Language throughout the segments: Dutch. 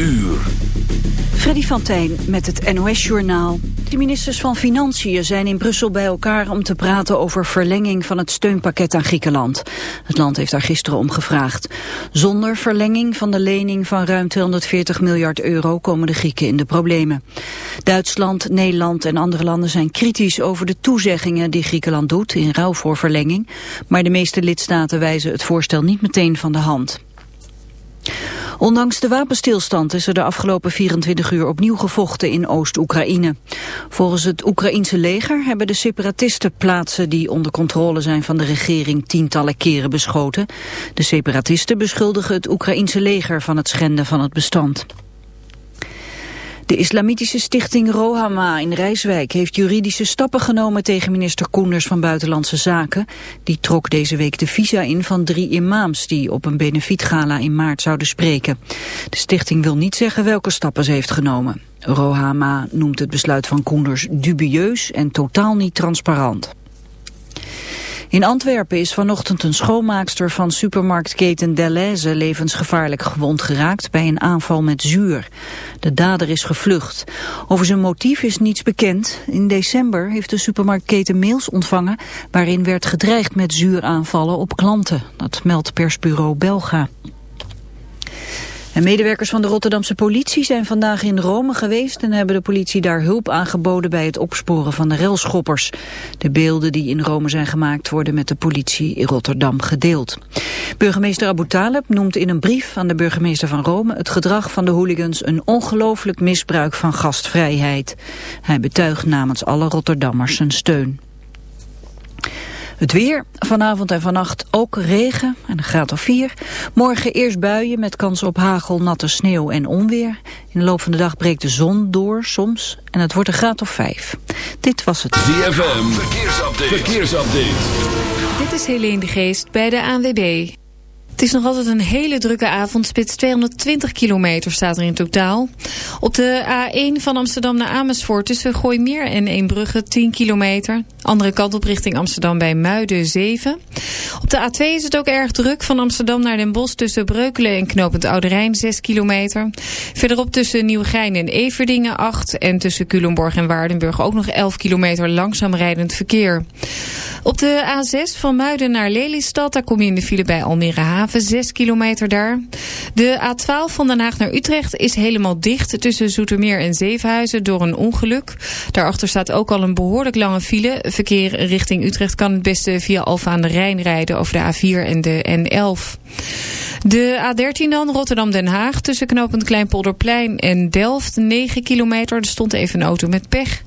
uur. Freddy van Tijn met het NOS-journaal. De ministers van Financiën zijn in Brussel bij elkaar om te praten over verlenging van het steunpakket aan Griekenland. Het land heeft daar gisteren om gevraagd. Zonder verlenging van de lening van ruim 240 miljard euro komen de Grieken in de problemen. Duitsland, Nederland en andere landen zijn kritisch over de toezeggingen die Griekenland doet in ruil voor verlenging. Maar de meeste lidstaten wijzen het voorstel niet meteen van de hand. Ondanks de wapenstilstand is er de afgelopen 24 uur opnieuw gevochten in Oost-Oekraïne. Volgens het Oekraïense leger hebben de separatisten plaatsen die onder controle zijn van de regering tientallen keren beschoten. De separatisten beschuldigen het Oekraïense leger van het schenden van het bestand. De islamitische stichting Rohama in Rijswijk heeft juridische stappen genomen tegen minister Koenders van Buitenlandse Zaken. Die trok deze week de visa in van drie imams die op een benefietgala in maart zouden spreken. De stichting wil niet zeggen welke stappen ze heeft genomen. Rohama noemt het besluit van Koenders dubieus en totaal niet transparant. In Antwerpen is vanochtend een schoonmaakster van supermarktketen Deleuze levensgevaarlijk gewond geraakt bij een aanval met zuur. De dader is gevlucht. Over zijn motief is niets bekend. In december heeft de supermarktketen mails ontvangen waarin werd gedreigd met zuuraanvallen op klanten. Dat meldt persbureau Belga. Medewerkers van de Rotterdamse politie zijn vandaag in Rome geweest en hebben de politie daar hulp aangeboden bij het opsporen van de relschoppers. De beelden die in Rome zijn gemaakt worden met de politie in Rotterdam gedeeld. Burgemeester Abu Taleb noemt in een brief aan de burgemeester van Rome het gedrag van de hooligans een ongelooflijk misbruik van gastvrijheid. Hij betuigt namens alle Rotterdammers zijn steun. Het weer, vanavond en vannacht ook regen en een graad of 4. Morgen eerst buien met kans op hagel, natte sneeuw en onweer. In de loop van de dag breekt de zon door soms en het wordt een graad of 5. Dit was het. ZFM, verkeersupdate. verkeersupdate. Dit is Helene de Geest bij de ANWB. Het is nog altijd een hele drukke avondspits. 220 kilometer staat er in totaal. Op de A1 van Amsterdam naar Amersfoort tussen Gooimeer en Eembrugge 10 kilometer. Andere kant op richting Amsterdam bij Muiden 7. Op de A2 is het ook erg druk van Amsterdam naar Den Bosch tussen Breukelen en Knopend Oude Rijn 6 kilometer. Verderop tussen Nieuwegein en Everdingen 8. En tussen Culemborg en Waardenburg ook nog 11 kilometer langzaam rijdend verkeer. Op de A6 van Muiden naar Lelystad, daar kom je in de file bij Almere Haven, 6 kilometer daar. De A12 van Den Haag naar Utrecht is helemaal dicht tussen Zoetermeer en Zevenhuizen door een ongeluk. Daarachter staat ook al een behoorlijk lange file. Verkeer richting Utrecht kan het beste via Alfa aan de Rijn rijden over de A4 en de N11. De A13 dan, Rotterdam-Den Haag, tussen knooppunt Kleinpolderplein en Delft, 9 kilometer. Er stond even een auto met pech.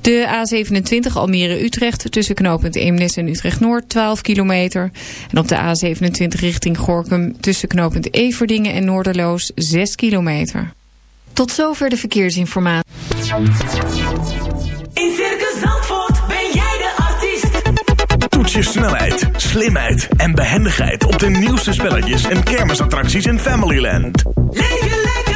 De A27 Almere-Utrecht tussen knooppunt Eemnes en Utrecht-Noord 12 kilometer. En op de A27 richting Gorkum tussen knooppunt Everdingen en Noorderloos 6 kilometer. Tot zover de verkeersinformatie. In Circus Zandvoort ben jij de artiest. Toets je snelheid, slimheid en behendigheid op de nieuwste spelletjes en kermisattracties in Familyland. Leef je lekker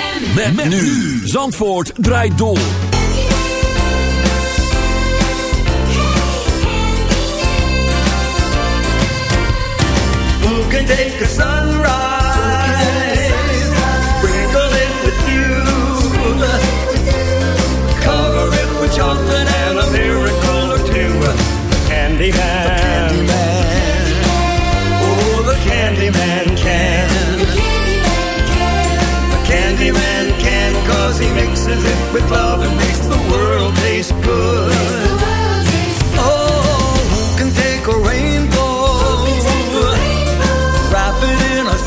Met, met nu. Zandvoort draait door. Sunrise, with love and makes the world taste good. Oh, who can take a rainbow. Wrap it in a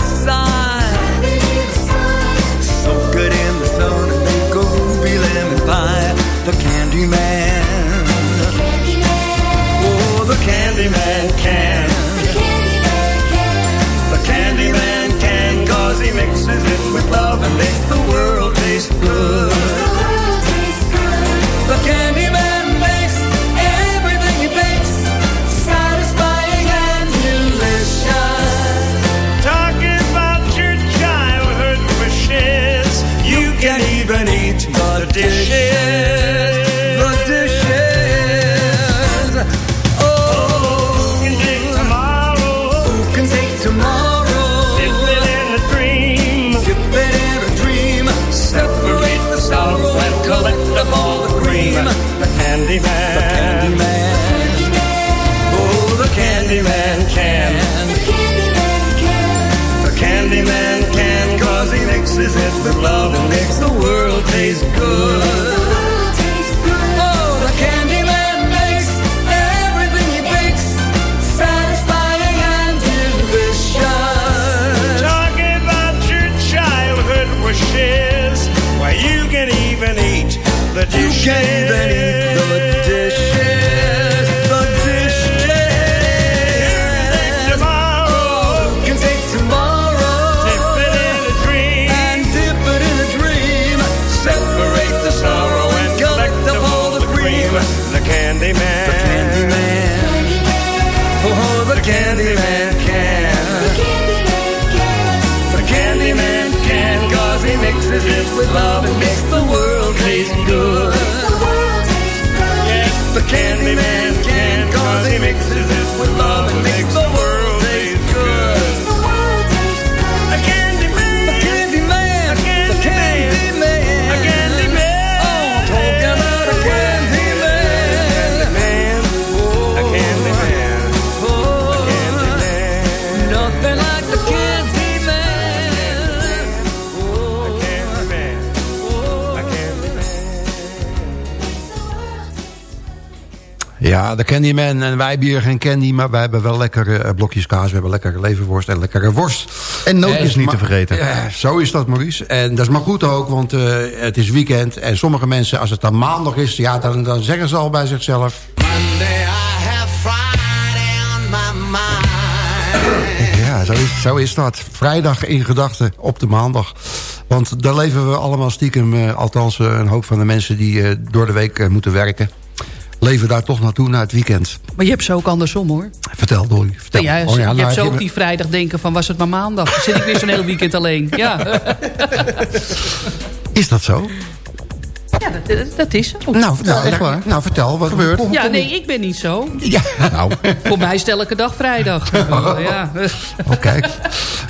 in the sun and make lemon pie. The Oh, the can. The he mixes with love and makes Ja, de Candyman. En wij hebben hier geen candy, maar wij hebben wel lekkere eh, blokjes kaas. We hebben lekkere leverworst en lekkere worst. En nootjes En niet te vergeten. Ja, zo is dat, Maurice. En dat is maar goed ook, want eh, het is weekend. En sommige mensen, als het dan maandag is... Ja, dan, dan zeggen ze al bij zichzelf... Ja, zo is, zo is dat. Vrijdag in gedachten op de maandag. Want daar leven we allemaal stiekem... eh, althans eh, een hoop van de mensen die eh, door de week eh, moeten werken... leven daar toch naartoe naar het weekend. Maar je hebt ze ook andersom hoor. Vertel, Dolly. Vertel. Ja, Oh je nou, hebt ze ook die vrijdag denken van was het maar maandag. Dan zit ik weer zo'n heel weekend alleen. Ja, Is dat zo? Ja dat, dat is zo. Nou, nou, echt waar. nou vertel. Wat Gebeurt. kom- Ja, nee, ik ben niet zo. Ja, nou, Voor mij is het elke dag vrijdag. Ja. oh, kijk.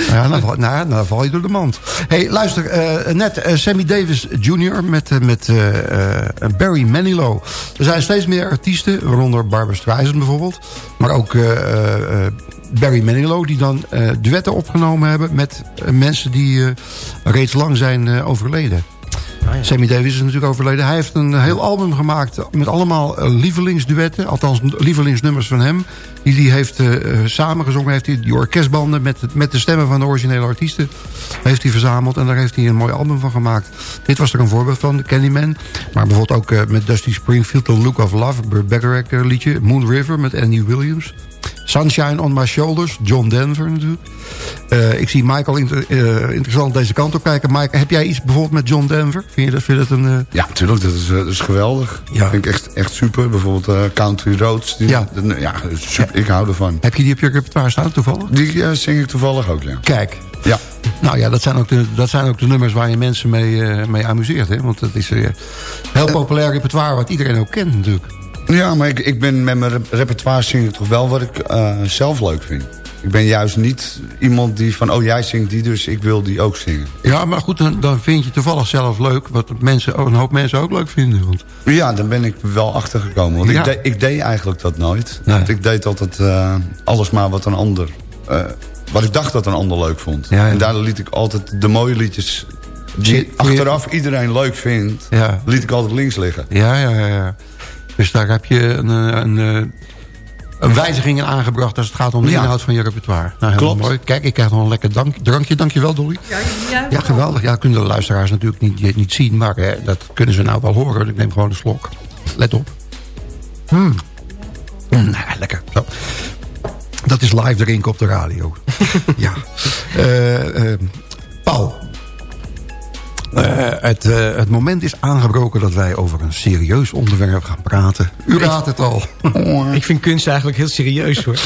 Ja, dan, val- nou, dan val je door de mand. hey, luister. eh, net eh, Sammy Davis Jr. met, eh, met eh, eh, Barry Manilow. Er zijn steeds meer artiesten, waaronder Barbara Streisand bijvoorbeeld. Maar ook eh, eh, eh, Barry Manilow, die dan eh, duetten opgenomen hebben... met mensen die eh, reeds lang zijn overleden. Sammy Davis is natuurlijk overleden. Hij heeft een heel album gemaakt met allemaal eh, lievelingsduetten. Althans, lievelingsnummers van hem. Die hij heeft eh, eh, samengezongen. Heeft hij die orkestbanden met, met de stemmen van de originele artiesten. Heeft hij verzameld en daar heeft hij een mooi album van gemaakt. Dit was er een voorbeeld van, Candyman. Maar bijvoorbeeld ook eh, met Dusty Springfield, The Look of Love. Burt Bacharach liedje. Moon River met Andy Williams. Sunshine on My Shoulders, John Denver natuurlijk. Ik zie Michael inter- interessant deze kant op kijken. Mike, heb jij iets bijvoorbeeld met John Denver? Vind je dat, vind je dat een... Ja, natuurlijk. Dat is, dat is geweldig. Ja. Vind ik echt, echt super. Bijvoorbeeld Country Roads. Die, Ja. ja. ja super, ik hou ervan. heb je die op je repertoire staan toevallig? Die eh, zing ik toevallig ook, ja. Kijk. Ja. Nou ja, dat zijn ook de, dat zijn ook de nummers waar je mensen mee, eh, mee amuseert. Hè? Want het is een heel populair repertoire wat iedereen ook kent natuurlijk. Ja, maar ik, ik ben met mijn rep- repertoire zing ik toch wel wat ik eh, zelf leuk vind. Ik ben juist niet iemand die van, oh jij zingt die, dus ik wil die ook zingen. Ja, maar goed, dan, dan vind je toevallig zelf leuk... wat mensen, een hoop mensen ook leuk vinden. Want, Ja, daar ben ik wel achter gekomen. Want Ja. ik, de- ik deed eigenlijk dat nooit. Nee. Want ik deed altijd eh, alles maar wat een ander... eh, wat ik dacht dat een ander leuk vond. Ja, ja. En daar liet ik altijd de mooie liedjes... die achteraf iedereen leuk vindt... Liet ik altijd links liggen. ja, ja, ja, ja. Dus daar heb je een, eh, een, een wijziging in aangebracht... als het gaat om de Ja. inhoud van je repertoire. Nou, helemaal Klopt. mooi. Kijk, ik krijg nog een lekker dank, drankje. Dankjewel, Dolly. Ja, geweldig. Ja, dat kunnen de luisteraars natuurlijk niet, niet zien. Maar hè, dat kunnen ze nou wel horen. Ik neem gewoon een slok. Let op. Hmm. Mm, nou, lekker. Zo. Dat is live drinken op de radio. ja. Eh, eh, Paul. Eh, het, eh, het moment is aangebroken dat wij over een serieus onderwerp gaan praten. U raadt het al. Ik vind kunst eigenlijk heel serieus hoor.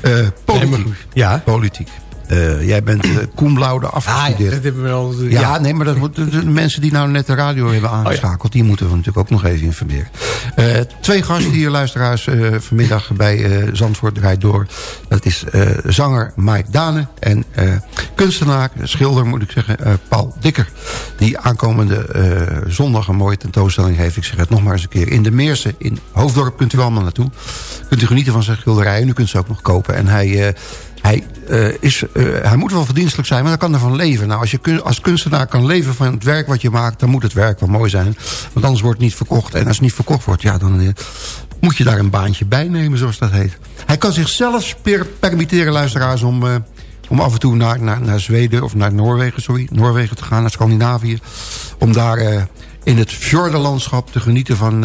Eh, politiek. Ja. Politiek. Eh, jij bent uh, cum laude afgestudeerd. Ah, dat hebben we al... Ja, ja, nee, maar dat de, de mensen die nou net de radio hebben aangeschakeld... die moeten we natuurlijk ook nog even informeren. Uh, twee gasten hier, luisteraars, vanmiddag bij Zandvoort draait door. Dat is zanger Mike Dane en kunstenaar, schilder moet ik zeggen, Paul Dikker. Die aankomende zondag een mooie tentoonstelling heeft. Ik zeg het nog maar eens een keer. In de Meersen in Hoofddorp kunt u allemaal naartoe. Kunt u genieten van zijn schilderijen. U kunt ze ook nog kopen. En hij... Hij, uh, is, uh, hij moet wel verdienstelijk zijn, maar hij kan ervan leven. Nou, als je als kunstenaar kan leven van het werk wat je maakt... dan moet het werk wel mooi zijn. Want anders wordt het niet verkocht. En als het niet verkocht wordt, ja, dan uh, moet je daar een baantje bij nemen, zoals dat heet. Hij kan zichzelf per permitteren, luisteraars, om, om af en toe naar, naar, naar Zweden... of naar Noorwegen, sorry, Noorwegen te gaan, naar Scandinavië. Om daar in het fjordenlandschap te genieten van,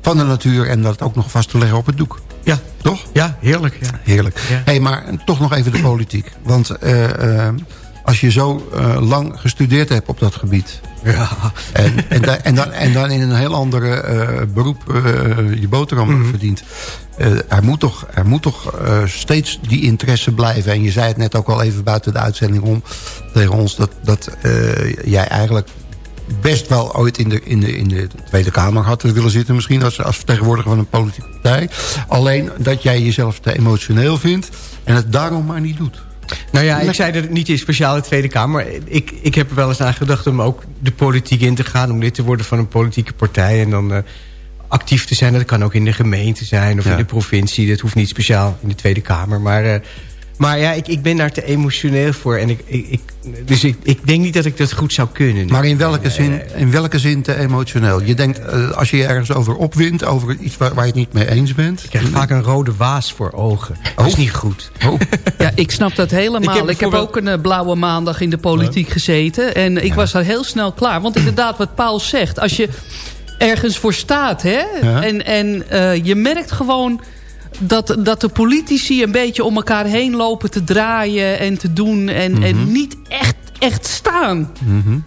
van de natuur... en dat ook nog vast te leggen op het doek. Ja. Toch? Ja, heerlijk. Ja. Heerlijk. Ja. hey, maar toch nog even de politiek. Want uh, uh, als je zo uh, lang gestudeerd hebt op dat gebied... Ja. En, en, da en, dan, en dan in een heel andere beroep je boterham mm -hmm. verdient... er moet toch, er moet toch steeds die interesse blijven. En je zei het net ook al even buiten de uitzending om tegen ons... dat, dat jij eigenlijk best wel ooit in de, in de, in de Tweede Kamer had willen zitten. Misschien als, als vertegenwoordiger van een politieke partij. Alleen dat jij jezelf te emotioneel vindt. En het daarom maar niet doet. Nou ja, ik zei dat het niet in speciaal de Tweede Kamer. Ik, ik heb er wel eens aan gedacht om ook de politiek in te gaan. Om lid te worden van een politieke partij. En dan uh, actief te zijn. Dat kan ook in de gemeente zijn of ja. in de provincie. Dat hoeft niet speciaal in de Tweede Kamer. Maar... Uh, maar ja, ik, ik ben daar te emotioneel voor. En ik, ik, ik dus ik, ik denk niet dat ik dat goed zou kunnen. Maar in welke, zin, in welke zin te emotioneel? Je denkt, uh, als je je ergens over opwint, over iets waar, waar je het niet mee eens bent... Ik krijg vaak een rode waas voor ogen. Oh. Dat is niet goed. Oh. Ja, ik snap dat helemaal. Ik heb, ik heb ook een uh, blauwe maandag in de politiek gezeten. En ik ja. was daar heel snel klaar. Want inderdaad, wat Paul zegt, als je ergens voor staat... Hè, ja. en, en uh, je merkt gewoon dat, dat de politici een beetje om elkaar heen lopen te draaien en te doen. En, mm -hmm. en niet echt, echt staan. Mm -hmm.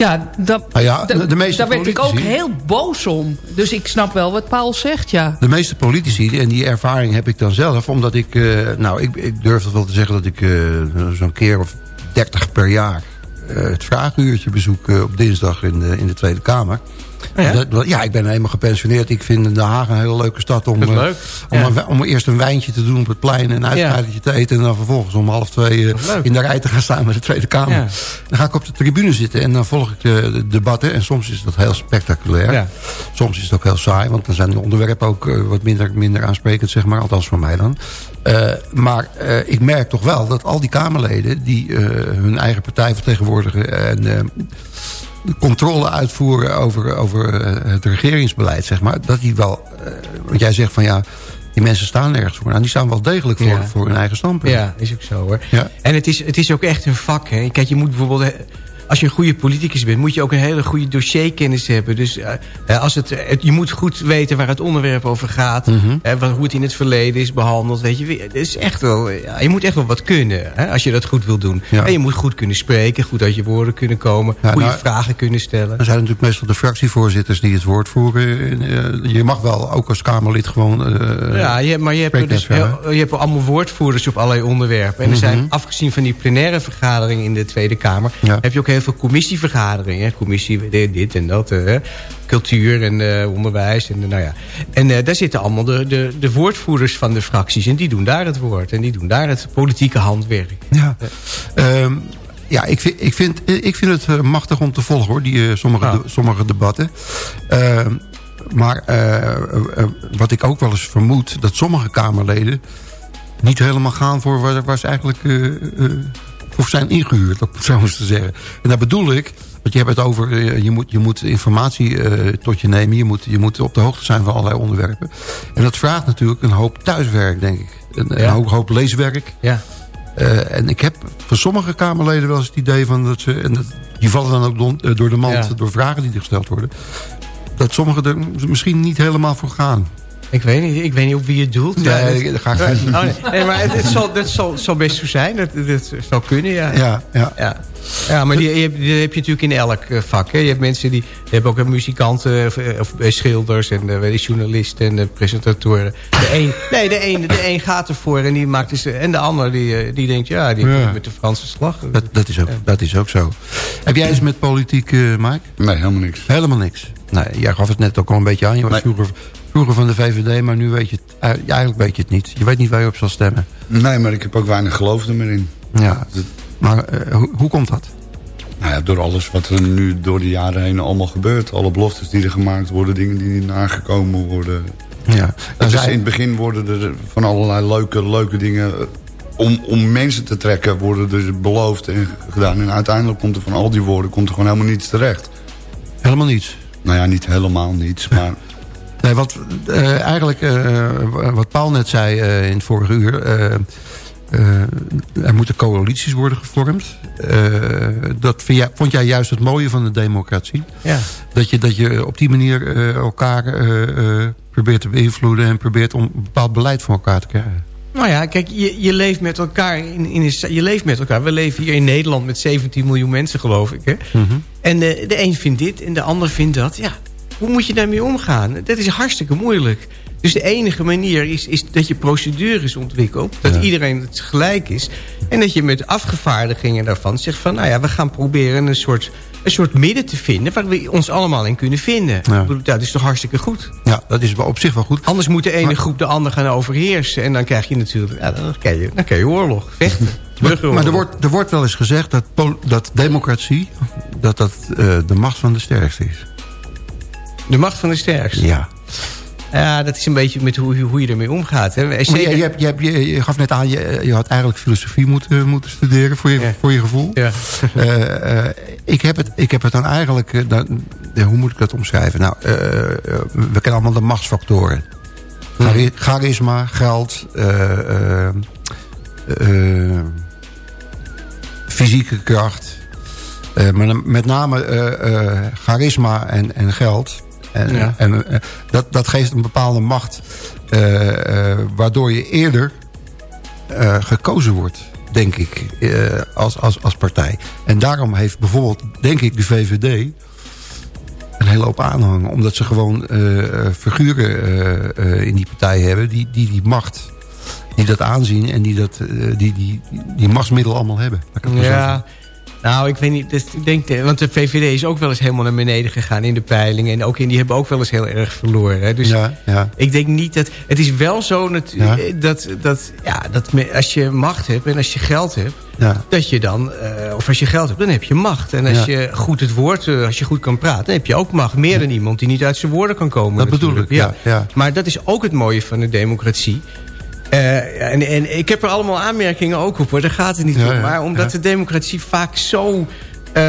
Ja, dat, ah ja, de, de meeste daar werd ik ook heel boos om. Dus ik snap wel wat Paul zegt, ja. De meeste politici, en die ervaring heb ik dan zelf... omdat ik, uh, nou, ik, ik durf het wel te zeggen dat ik uh, zo'n keer of dertig per jaar... Uh, het vraaguurtje bezoek op dinsdag in de, in de Tweede Kamer... Ja? Dat, ja, ik ben helemaal gepensioneerd. Ik vind Den Haag een hele leuke stad om, uh, om, ja. een, om, eerst een wijntje te doen op het plein... en een te eten... en dan vervolgens om half twee uh, in de rij te gaan staan met de Tweede Kamer. Dan ga ik op de tribune zitten en dan volg ik de, de debatten. En soms is dat heel spectaculair. Soms is het ook heel saai, want dan zijn de onderwerpen ook uh, wat minder, minder aansprekend, zeg maar. Althans voor mij dan. maar ik merk toch wel dat al die Kamerleden... die hun eigen partij vertegenwoordigen... en controle uitvoeren over, over uh, het regeringsbeleid, zeg maar. Dat die wel, uh, want jij zegt van ja, die mensen staan ergens voor. Nou, die staan wel degelijk voor, ja. voor hun eigen standpunt. Ja, is ook zo hoor. Ja. En het is, het is ook echt een vak. Hè. Kijk, je moet bijvoorbeeld als je een goede politicus bent... moet je ook een hele goede dossierkennis hebben. Dus uh, als het, het, je moet goed weten waar het onderwerp over gaat. Mhm. Mm -hmm. uh, hoe het in het verleden is behandeld. Weet je, het is echt wel, ja, je moet echt wel wat kunnen. Hè, als je dat goed wil doen. Ja. En je moet goed kunnen spreken. Goed uit je woorden kunnen komen. Ja, goede nou, vragen kunnen stellen. Er zijn natuurlijk meestal de fractievoorzitters die het woord voeren. Je mag wel ook als Kamerlid gewoon... uh, ja, je, maar je hebt, dus heel, je hebt allemaal woordvoerders op allerlei onderwerpen. En er zijn, mm -hmm. afgezien van die plenaire vergaderingen in de Tweede Kamer... heb je ook heel veel commissievergaderingen vergaderingen. Commissie dit en dat. Uh, cultuur en uh, onderwijs. En, nou ja. en uh, daar zitten allemaal de, de, de woordvoerders van de fracties. En die doen daar het woord. En die doen daar het politieke handwerk. Ja, um, ja ik, vind, ik, vind, ik vind het machtig om te volgen hoor. Die, sommige, de, sommige debatten. Uh, maar wat ik ook wel eens vermoed... dat sommige Kamerleden niet helemaal gaan voor waar, waar ze eigenlijk of zijn ingehuurd, om het zo eens te zeggen. En daar bedoel ik, want je hebt het over, je moet, je moet informatie uh, tot je nemen. Je moet, je moet op de hoogte zijn van allerlei onderwerpen. En dat vraagt natuurlijk een hoop thuiswerk, denk ik. Een, ja. een hoop, hoop, leeswerk. Ja. Uh, en ik heb van sommige Kamerleden wel eens het idee van dat ze... en dat, die vallen dan ook don, door de mand, ja. door vragen die er gesteld worden... dat sommigen er misschien niet helemaal voor gaan. Ik weet niet, ik weet niet op wie je doelt. Nee, dat ga ik niet. Oh, nee. nee, maar het, het zal, dat zal, zal best zo zijn. Dat, dat zal kunnen, ja. Ja, ja. Ja, ja maar die, die, heb, die heb je natuurlijk in elk eh, vak. Hè. Je hebt mensen die, die hebben ook eh, muzikanten of, eh, of eh, schilders en uh, journalisten en uh, presentatoren. De een, nee, de een, de een gaat ervoor en die maakt dus, en de ander die, eh, die denkt ja, die Ja. met de Franse slag. Dat, dat, is ook, dat is ook zo. Heb jij eens met politiek, eh Mike? Nee, helemaal niks. Helemaal niks. Nee, jij gaf het net ook al een beetje aan. Je was Nee. vroeger, vroeger van de VVD, maar nu weet je het... eh, ja, eigenlijk weet je het niet. Je weet niet waar je op zal stemmen. Nee, maar ik heb ook weinig geloof er meer in. Ja. Maar eh, hoe, hoe komt dat? Nou ja, door alles wat er nu door de jaren heen allemaal gebeurt. Alle beloftes die er gemaakt worden, dingen die niet nagekomen worden. Ja. Zei- in het begin worden er van allerlei leuke, leuke dingen... eh, Om, om mensen te trekken worden er beloofd en gedaan. En uiteindelijk komt er van al die woorden komt er gewoon helemaal niets terecht. Helemaal niets. Nou ja, niet helemaal niets, maar... Nee, wat, eh, eigenlijk eh, wat Paul net zei eh, in het vorige uur... eh, eh, er moeten coalities worden gevormd. Eh, dat vind jij, vond jij juist het mooie van de democratie. Ja. Dat je, dat je op die manier eh, elkaar eh, eh, probeert te beïnvloeden... en probeert om een bepaald beleid voor elkaar te krijgen. Nou ja, kijk, je, je leeft met elkaar. In, in een, je leeft met elkaar. We leven hier in Nederland met 17 miljoen mensen, geloof ik. Hè? En de, de een vindt dit en de ander vindt dat. Ja, hoe moet je daarmee omgaan? Dat is hartstikke moeilijk. Dus de enige manier is, is dat je procedures ontwikkelt. Dat iedereen het gelijk is. En dat je met afgevaardigingen daarvan zegt van... nou ja, we gaan proberen een soort, een soort midden te vinden... waar we ons allemaal in kunnen vinden. Ja. Ik bedoel, Dat is toch hartstikke goed? Ja, dat is op zich wel goed. Anders moet de ene Maar- groep de ander gaan overheersen. En dan krijg je natuurlijk... Ja, dan, krijg je, dan krijg je oorlog, vechten. burgeroorlog. Maar er wordt, er wordt wel eens gezegd dat, dat democratie... dat dat eh, de macht van de sterkste is. De macht van de sterkste. Ja. Ja, dat is een beetje met hoe, hoe je ermee omgaat. Hè. Je, je, je, je, je gaf net aan, je, je had eigenlijk filosofie moeten, moeten studeren voor je, Ja. voor je gevoel. Ja. Eh, eh, ik, heb het, ik heb het dan eigenlijk, eh, dan, hoe moet ik dat omschrijven? Nou, eh, eh, we kennen allemaal de machtsfactoren. Chari- Charisma, geld, eh, eh, eh, fysieke kracht. Eh, maar met name eh, eh, charisma en, en geld. En, Ja. en, eh, dat, dat geeft een bepaalde macht. eh, eh, waardoor je eerder gekozen wordt, denk ik, als, als, als partij. En daarom heeft bijvoorbeeld, denk ik, de VVD een hele hoop aanhang. Omdat ze gewoon figuren in die partij hebben die die, die macht, die dat aanzien en die dat, die, die, die machtsmiddel allemaal hebben. Ja. Nou, ik weet niet. Dus ik denk, eh, want de VVD is ook wel eens helemaal naar beneden gegaan in de peilingen. En ook in, die hebben ook wel eens heel erg verloren. Hè. Dus ja, ja. ik denk niet dat... Het is wel zo natu- Ja. eh, dat, dat, ja, dat me- als je macht hebt en als je geld hebt... dat je dan, eh, of als je geld hebt, dan heb je macht. En als je goed het woord, als je goed kan praten... dan heb je ook macht. Meer dan iemand die niet uit zijn woorden kan komen. Dat bedoel natuurlijk. ik, ja, ja. Maar dat is ook het mooie van de democratie. Eh, en, en ik heb er allemaal aanmerkingen ook op, hoor. daar gaat het niet Ja, om. ja, Maar omdat ja. de democratie vaak zo... eh,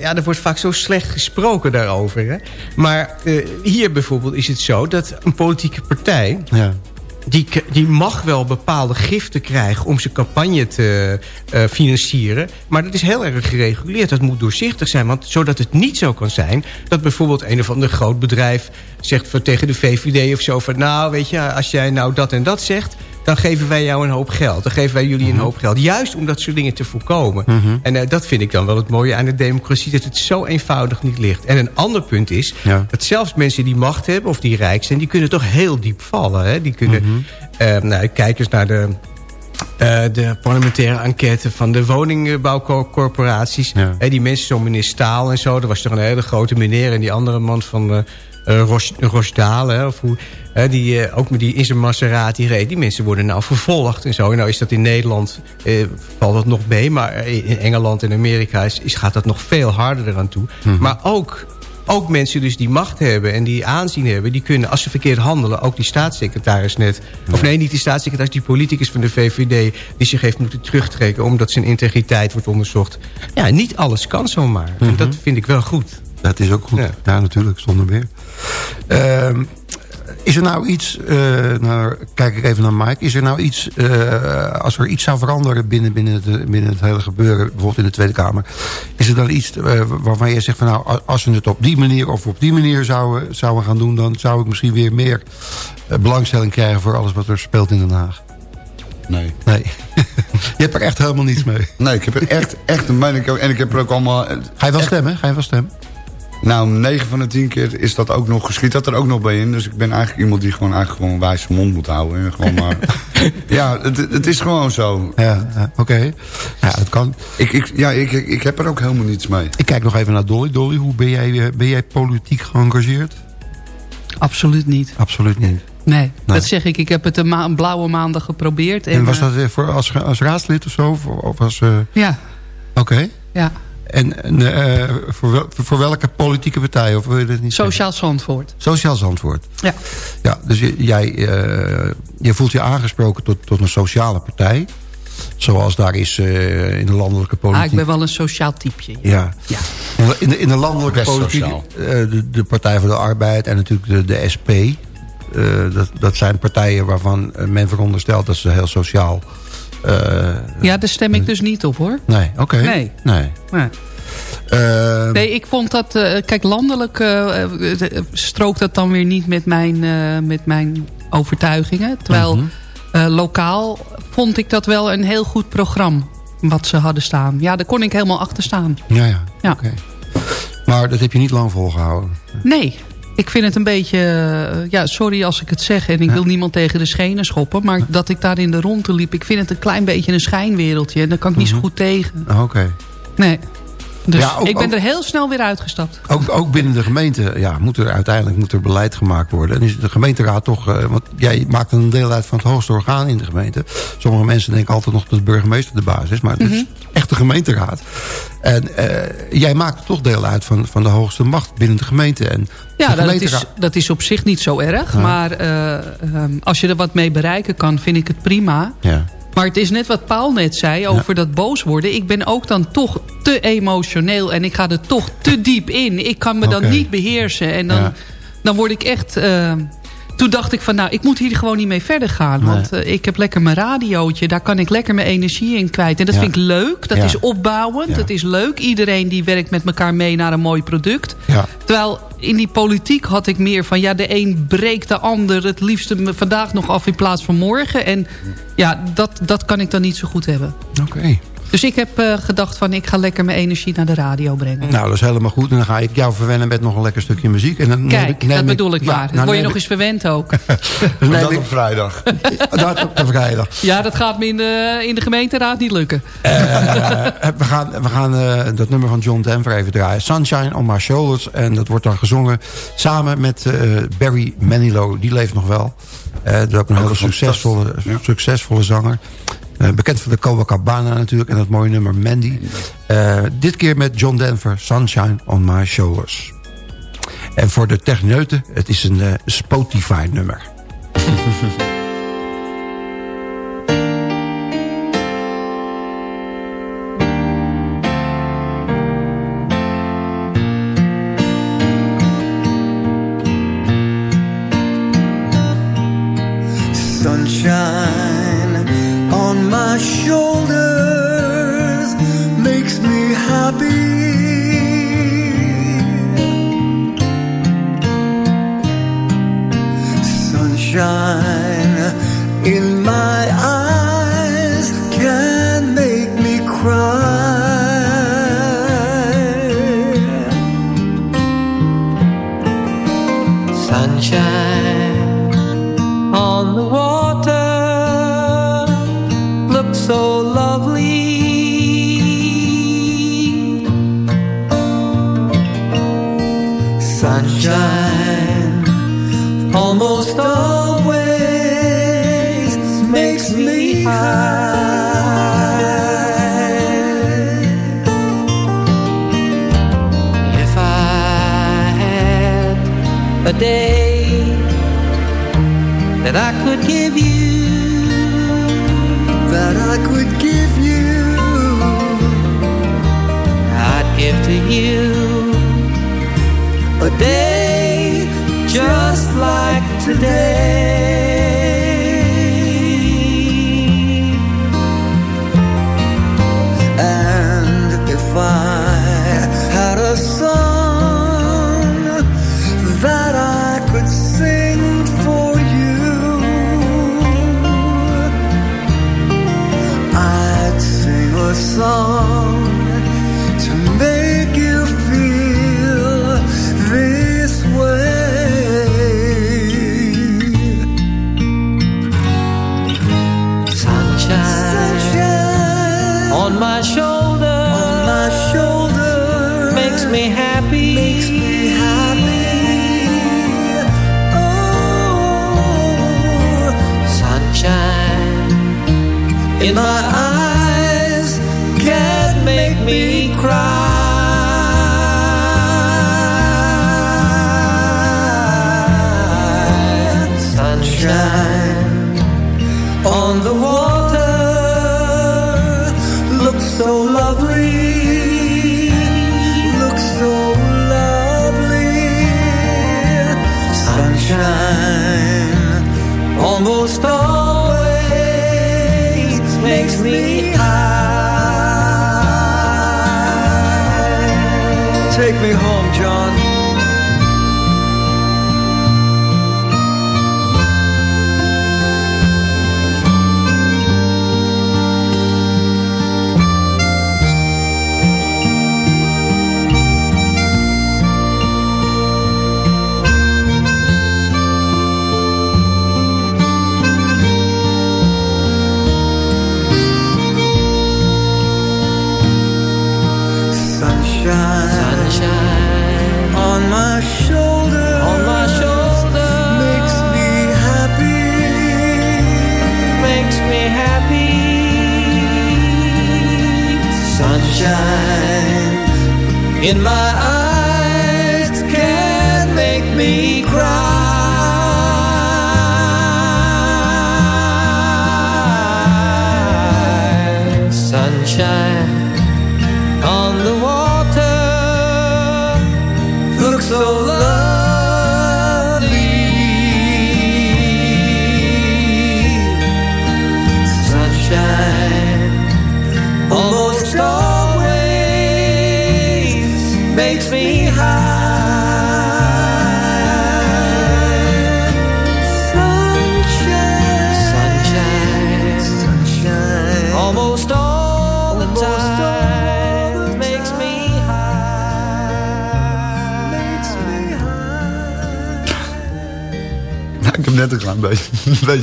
ja, er wordt vaak zo slecht gesproken daarover. Hè? Maar eh, hier bijvoorbeeld is het zo dat een politieke partij... ja. Die, die mag wel bepaalde giften krijgen om zijn campagne te financieren. Maar dat is heel erg gereguleerd. Dat moet doorzichtig zijn. Want zodat het niet zo kan zijn dat bijvoorbeeld een of ander groot bedrijf zegt van, tegen de VVD of zo van... nou, weet je, als jij nou dat en dat zegt, dan geven wij jou een hoop geld. Dan geven wij jullie een hoop geld. Juist om dat soort dingen te voorkomen. En eh, dat vind ik dan wel het mooie aan de democratie... dat het zo eenvoudig niet ligt. En een ander punt is Ja. dat zelfs mensen die macht hebben of die rijk zijn... die kunnen toch heel diep vallen. Hè? Die kunnen, eh, nou, kijk eens naar de... eh, de parlementaire enquête van de woningbouwcorporaties. Ja. Die mensen, zo'n meneer Staal en zo. Er was toch een hele grote meneer. En die andere man van eh, Ros, Rosdaal. Hè, of hoe, die, eh, ook met die in zijn Maserati reed. Die mensen worden nou vervolgd en zo. En nou is dat in Nederland, eh, valt dat nog mee. Maar in Engeland en Amerika is, is, gaat dat nog veel harder eraan toe. Maar ook ook mensen dus die macht hebben en die aanzien hebben... die kunnen, als ze verkeerd handelen, ook die staatssecretaris net... of nee, niet die staatssecretaris, die politicus van de VVD... die zich heeft moeten terugtrekken omdat zijn integriteit wordt onderzocht. Ja, niet alles kan zomaar. En dat vind ik wel goed. Dat is ook goed. Ja. Ja, natuurlijk, zonder meer. Ehm, is er nou iets, eh, nou kijk ik even naar Mike... is er nou iets, eh, als er iets zou veranderen binnen, binnen, het, binnen het hele gebeuren... bijvoorbeeld in de Tweede Kamer... is er dan iets eh, waarvan je zegt van nou... als we het op die manier of op die manier zouden, zouden gaan doen... dan zou ik misschien weer meer belangstelling krijgen voor alles wat er speelt in Den Haag? Nee. Nee. je hebt er echt helemaal niets mee. Nee, ik heb er echt, echt een mening. En ik heb er ook allemaal... Ga je wel stemmen? Ga je wel stemmen? Nou, 9 van de 10 keer is dat ook nog geschiet dat er ook nog bij in. Dus ik ben eigenlijk iemand die gewoon eigenlijk gewoon wijs zijn mond moet houden. En gewoon maar... ja, het, het is gewoon zo. Ja, oké. Ja, dat kan. Ik, ik, ja, ik, ik, ik heb er ook helemaal niets mee. Ik kijk nog even naar Dolly. Dolly, hoe ben jij, eh, ben jij politiek geëngageerd? Absoluut niet. Absoluut niet. Nee, dat zeg ik. Ik heb het een, ma een blauwe maandag geprobeerd. En, en was eh, dat voor als, als raadslid of zo? Of, als, uh... Ja. Oké. Ja. En, en uh, voor, wel, voor welke politieke partij? Of wil je dat niet Sociaal Zandvoort. Sociaal Zandvoort. Ja. Ja, dus jij uh, je voelt je aangesproken tot, tot een sociale partij. Zoals daar is uh, in de landelijke politiek. Ah, ik ben wel een sociaal typeje. Ja. ja. In, de, in de landelijke Best politiek, de, de, Partij voor de Arbeid en natuurlijk de, de SP. dat, dat zijn partijen waarvan men veronderstelt dat ze heel sociaal ja, daar stem ik dus niet op hoor. Nee, oké. Okay. Nee. Nee. nee. Uh, nee, ik vond dat... Uh, kijk, landelijk strookt dat dan weer niet met mijn, met mijn overtuigingen. Terwijl Mhm. -huh. lokaal vond ik dat wel een heel goed programma. Wat ze hadden staan. Ja, daar kon ik helemaal achter staan. Ja, ja. ja. Okay. Maar dat heb je niet lang volgehouden? Nee. Ik vind het een beetje... Ja, sorry als ik het zeg. En ik ja. wil niemand tegen de schenen schoppen. Maar dat ik daar in de ronde liep... Ik vind het een klein beetje een schijnwereldje. En daar kan ik niet Mhm. zo goed tegen. Oké. Okay. Nee. Dus Ja, ook- ik ben ook- er heel snel weer uitgestapt. Ook, ook binnen de gemeente ja, moet er uiteindelijk moet er beleid gemaakt worden. En is de gemeenteraad toch... eh, want jij maakt een deel uit van het hoogste orgaan in de gemeente. Sommige mensen denken altijd nog dat de burgemeester de baas is. Maar het is echt de gemeenteraad. En eh, jij maakt toch deel uit van, van de hoogste macht binnen de gemeente. En Ja, dat is, dat is op zich niet zo erg. Ja. Maar eh, ehm, als je er wat mee bereiken kan, vind ik het prima. Ja. Maar het is net wat Paul net zei over dat boos worden. Ik ben ook dan toch te emotioneel en ik ga er toch te diep in. Ik kan me dan niet beheersen. En dan, Ja. dan word ik echt... eh, toen dacht ik van, nou, ik moet hier gewoon niet mee verder gaan. Nee. Want eh, ik heb lekker mijn radiootje. Daar kan ik lekker mijn energie in kwijt. En dat Ja. vind ik leuk. Dat Ja. is opbouwend. Ja. Dat is leuk. Iedereen die werkt met elkaar mee naar een mooi product. Terwijl in die politiek had ik meer van... ja, de een breekt de ander het liefste vandaag nog af in plaats van morgen. En ja, dat, dat kan ik dan niet zo goed hebben. Oké. Dus ik heb eh, gedacht van ik ga lekker mijn energie naar de radio brengen. Nou, dat is helemaal goed. En dan ga ik jou verwennen met nog een lekker stukje muziek. En dan neem Kijk, ik- neem dat bedoel ik ja, maar. Dan nou, word je nog eens verwend ook. ik- dan dat ik- op vrijdag. dat op de vrijdag. ja, dat gaat me in de, in de gemeenteraad niet lukken. Eh, we gaan, we gaan eh, dat nummer van John Denver even draaien. Sunshine on my shoulders. En dat wordt dan gezongen samen met eh, Barry Manilow. Die leeft nog wel. Dat is ook een hele succesvolle, ja. succesvolle zanger. Eh, bekend van de Copacabana natuurlijk. En dat mooie nummer Mandy. Eh, dit keer met John Denver. Sunshine on my shoulders. En voor de techneuten, het is een eh, Spotify nummer.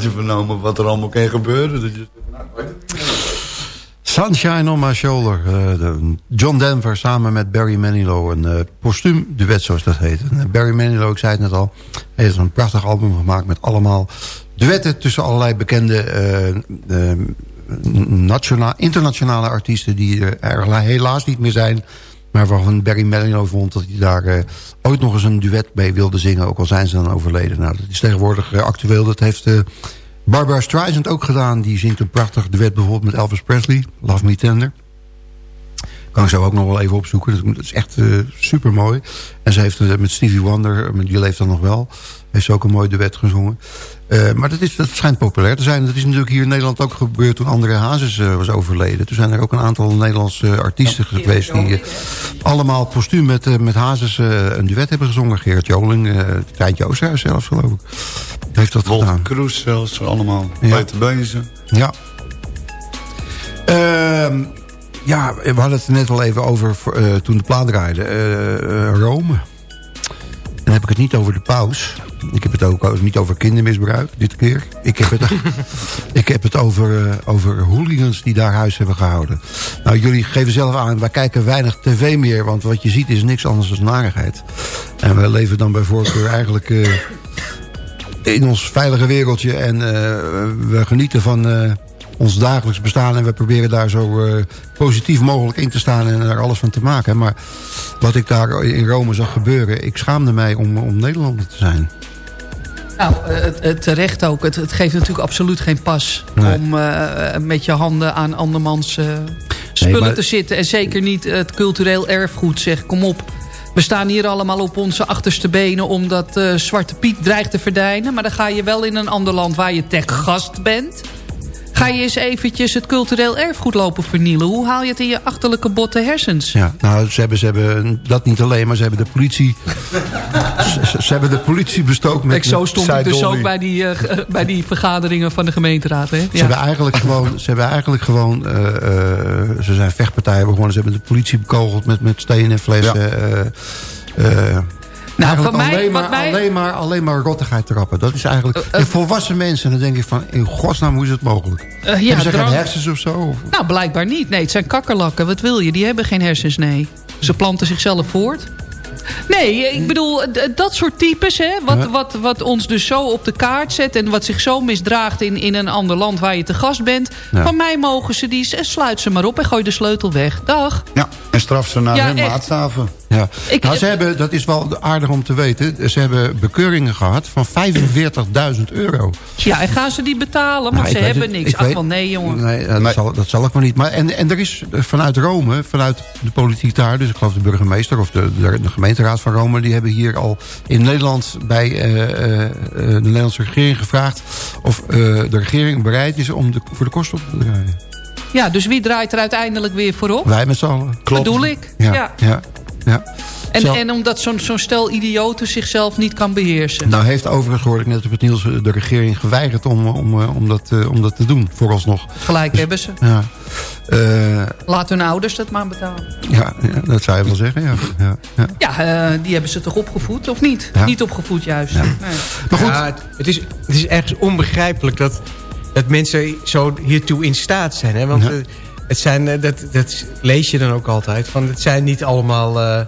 beetje vernomen wat er allemaal kan gebeuren. Sunshine on my shoulder. eh, John Denver samen met Barry Manilow. Een eh, postuum duet zoals dat heet. En, eh, Barry Manilow, ik zei het net al, heeft een prachtig album gemaakt... met allemaal duetten tussen allerlei bekende internationale artiesten... die er helaas niet meer zijn... maar waarvan Barry Manilow vond dat hij daar eh, ooit nog eens een duet mee wilde zingen... ook al zijn ze dan overleden. Nou, dat is tegenwoordig eh, actueel. Dat heeft... eh, Barbara Streisand ook gedaan. Die zingt een prachtig duet bijvoorbeeld met Elvis Presley. Love Me Tender. Kan ik zo ook nog wel even opzoeken. Dat is echt super mooi. En ze heeft met Stevie Wonder, die leeft dan nog wel... heeft ze ook een mooi duet gezongen. Uh, maar dat, is, dat schijnt populair te zijn. Dat is natuurlijk hier in Nederland ook gebeurd toen André Hazes uh, was overleden. Toen zijn er ook een aantal Nederlandse artiesten ja, geweest... die uh, allemaal postuum met, uh, met Hazes een duet hebben gezongen. Geert Joling, uh, Oosterhuis zelfs geloof ik. Heeft dat Wolf gedaan. Kroes zelfs, allemaal. Ja. Peter Bezen. Ja. Uh, ja, we hadden het net al even over uh, toen de plaat draaide. Uh, Rome. Dan heb ik het niet over de paus. Ik heb het ook niet over kindermisbruik, dit keer. Ik heb het, ik heb het over, uh, over hooligans die daar huis hebben gehouden. Nou, jullie geven zelf aan, wij kijken weinig tv meer... want wat je ziet is niks anders dan narigheid. En we leven dan bij voorkeur eigenlijk... Uh, in ons veilige wereldje en uh, we genieten van ons dagelijks bestaan... en we proberen daar zo uh, positief mogelijk in te staan en er alles van te maken. Maar wat ik daar in Rome zag gebeuren... ik schaamde mij om, om Nederlander te zijn. Nou, het, terecht ook. Het, het, geeft natuurlijk absoluut geen pas... Nee. om met je handen aan andermans spullen nee, maar... te zitten. En zeker niet het cultureel erfgoed, zeg. Kom op. We staan hier allemaal op onze achterste benen... omdat uh, Zwarte Piet dreigt te verdwijnen. Maar dan ga je wel in een ander land waar je tech gast bent... ga je eens eventjes het cultureel erfgoed lopen vernielen. Hoe haal je het in je achterlijke botte hersens? Ja, nou, ze hebben, ze hebben dat niet alleen, maar ze hebben de politie... ze, ze, hebben de politie bestookt met... Kijk, zo stond ik dus ook bij die, uh, bij die vergaderingen van de gemeenteraad. Hè? Ja. Ze hebben eigenlijk gewoon... Ze, hebben eigenlijk gewoon uh, uh, ze zijn vechtpartijen begonnen. Ze hebben de politie bekogeld met, met stenen en flessen. Ja. Nou, van mij, alleen, maar, mij... alleen, maar, alleen maar rottigheid trappen. Dat is eigenlijk... Uh, uh, volwassen mensen, dan denk ik van... in godsnaam, hoe is het mogelijk? Uh, ja, hebben ze drank... geen hersens of zo? Of? Nou, blijkbaar niet. Nee, het zijn kakkerlakken. Wat wil je? Die hebben geen hersens, nee. Ze planten zichzelf voort. Nee, ik bedoel, dat soort types, hè, wat, wat, wat ons dus zo op de kaart zet... en wat zich zo misdraagt in, in een ander land waar je te gast bent... van mij mogen ze die, sluit ze maar op en gooi de sleutel weg. Dag. Ja, en straf ze naar hun maatstaven. Ja. nou, ze hebben, dat is wel aardig om te weten. Ze hebben bekeuringen gehad van 45.000 euro. Ja, en gaan ze die betalen? Maar nou, ze hebben niks. Ach, wel nee, jongen. Nee, dat, Zal, dat zal ik wel niet. Maar, en, en er is vanuit Rome, vanuit de politiek daar... dus ik geloof de burgemeester of de, de, gemeenteraad van Rome... die hebben hier al in Nederland bij uh, uh, de Nederlandse regering gevraagd... of de regering bereid is om de, voor de kosten op te draaien. Ja, dus wie draait er uiteindelijk weer voorop? Wij met z'n allen. Klopt. Bedoel ik. ja. ja. Ja. En, en omdat zo'n zo'n stel idioten zichzelf niet kan beheersen. Nou heeft overigens, hoorde ik net op het nieuws... de regering geweigerd om, om, om, dat, eh, om dat te doen, vooralsnog. Gelijk dus, hebben ze. Ja. Uh, Laat hun ouders dat maar betalen. Ja, ja dat zou je wel zeggen, ja. Ja, ja. ja uh, die hebben ze toch opgevoed, of niet? Niet opgevoed juist. Nee. Maar goed. Het, het, is, het is ergens onbegrijpelijk dat, dat mensen zo hiertoe in staat zijn. Hè? Want het zijn, eh, dat, dat lees je dan ook altijd. Van, het zijn niet allemaal, uh,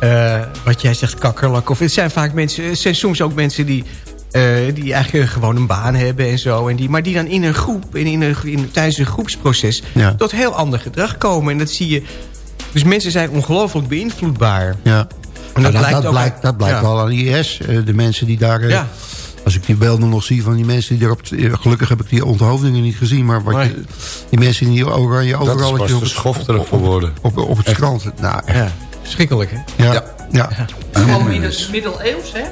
uh, wat jij zegt, kakkerlak. Of het zijn vaak mensen, het zijn soms ook mensen die, uh, die eigenlijk gewoon een baan hebben en zo. En die, maar die dan in een groep, in, in een, in, tijdens een groepsproces, ja. tot heel ander gedrag komen. En dat zie je. Dus mensen zijn ongelooflijk beïnvloedbaar. Ja. En dat, blijkt, dat, blijkt, dat blijkt wel aan IS. De mensen die daar... Ja als ik die beelden nog zie van die mensen die erop... Gelukkig heb ik die onthoofdingen niet gezien. Maar wat je, die mensen die oranje overal... Dat is pas schofterig voor worden. Op, op, het strand. Nou, ja. Schrikkelijk, hè? Ja. ja. ja. Allemaal middeleeuws, hè?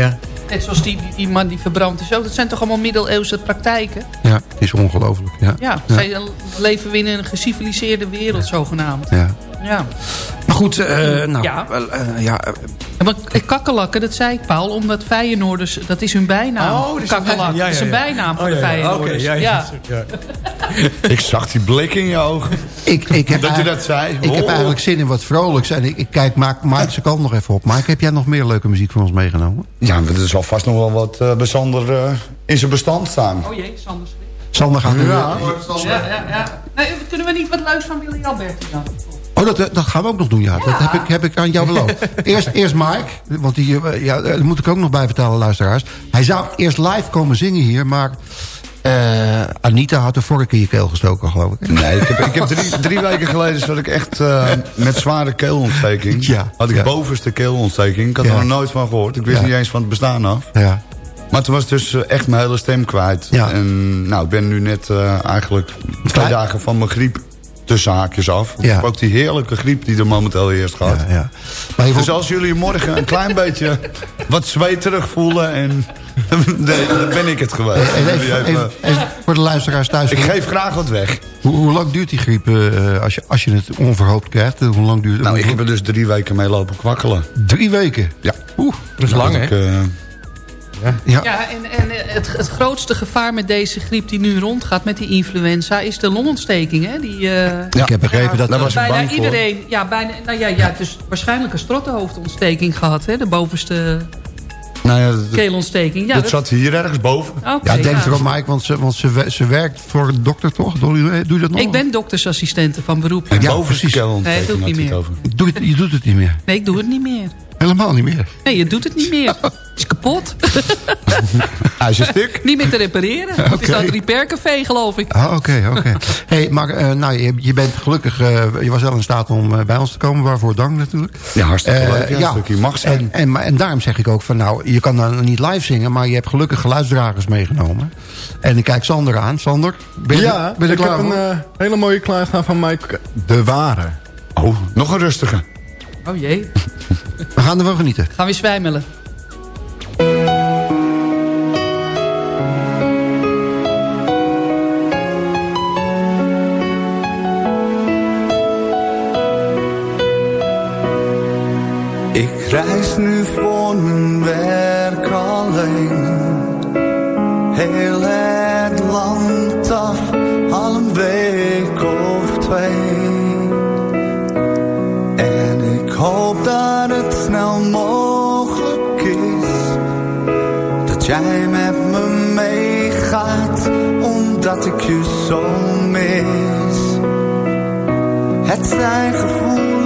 Ja. Net zoals die, die, man die verbrand is ook. Dat zijn toch allemaal middeleeuwse praktijken? Ja, het is ongelooflijk. Ja, ja, ja. zij leven we in een geciviliseerde wereld, zogenaamd. Ja. Ja. Maar goed, uh, nou... Ja. Uh, ja maar kakkelakken, dat zei ik, Paul, omdat Feyenoorders, dat is hun bijnaam. Oh, dat is kakkelakken, ja, ja, is een bijnaam voor oh, de Feyenoorders. Okay, ja, ik zag die blik in je ogen. Ik, ik heb dat je dat zei. Ik heb eigenlijk zin in wat vrolijks. En ik, ik kijk, maak, maak ze kant nog even op. Maar heb jij nog meer leuke muziek voor ons meegenomen? Ja, er zal vast nog wel wat uh, bij Sander uh, in zijn bestand staan. Oh jee, Sander Sander gaat nu. Ja, ja, ja, ja. Nee, kunnen we niet wat leuks van Willy Alberti dan? Oh, dat, dat gaan we ook nog doen, ja. Dat heb ik, heb ik aan jou beloofd. eerst, eerst Mike, want die, eh, ja, daar moet ik ook nog bij vertellen, luisteraars. Hij zou eerst live komen zingen hier, maar... Uh, Anita had de vork in je keel gestoken, geloof ik. Nee, ik heb, ik heb drie, drie weken geleden zat ik echt uh, met zware keelontsteking. Ja, had ik ja. bovenste keelontsteking. Ik had er nog nooit van gehoord. Ik wist niet eens van het bestaan af. Ja. Maar toen was dus echt mijn hele stem kwijt. Ja. En nou, ik ben nu net uh, eigenlijk twee dagen van mijn griep tussen haakjes af. Ja. Ook die heerlijke griep die er momenteel heerst gaat. Ja, ja. Maar dus als jullie morgen een klein beetje wat zweet terugvoelen... en dan ben ik het geweest. Even, even, even, voor de luisteraars thuis. Ik geef graag wat weg. Hoe, hoe lang duurt die griep uh, als, je, als je het onverhoopt krijgt? Hoe lang duurt, nou, ik heb er dus drie weken mee lopen kwakkelen. Drie weken? Ja. Oeh, dat is lang, hè? Ja, ja. ja en, en het, het grootste gevaar met deze griep die nu rondgaat... met die influenza, is de longontsteking. Hè? Die, uh, ja, ik heb begrepen dat... Daar was bijna iedereen, Ja, bijna, nou ja, ja, dus waarschijnlijk een strottenhoofdontsteking gehad. Hè? De bovenste... Nou ja, keelontsteking. Ja, dat, dat, zat hier ergens boven. Okay, ja, denk ja. erom, Mike, want, ze, want ze, ze werkt voor een dokter, toch? Doe doe je dat nog? Ik ben doktersassistente van beroep. En ja, precies. Nee, doe ik niet meer. Doe je doet het niet meer? Nee, ik doe het niet meer. Helemaal niet meer? Nee, je doet het niet meer. Het is kapot. Hij is een stuk. Niet meer te repareren. Okay. Het is het repaircafé, geloof ik. Ah, oké, oké. hey, maar uh, nou, je, je, bent gelukkig... Uh, je was wel in staat om uh, bij ons te komen. Waarvoor dank natuurlijk. Ja, hartstikke leuk. Ja, ja. Een stukje mag zijn. En, en, en, daarom zeg ik ook van... Nou, je kan dan niet live zingen... maar je hebt gelukkig geluidsdragers meegenomen. En ik kijk Sander aan. Sander, ben je, ja, ben je ik klaar heb een hele mooie klaarstaan van Mike De Ware. Oh, nog een rustige. Oh jee. We gaan ervan genieten. Gaan we zwijmelen. Ik reis nu voor mijn werk alleen. Heel het land af, al een week omdat ik je zo mis. Het zijn gevoelens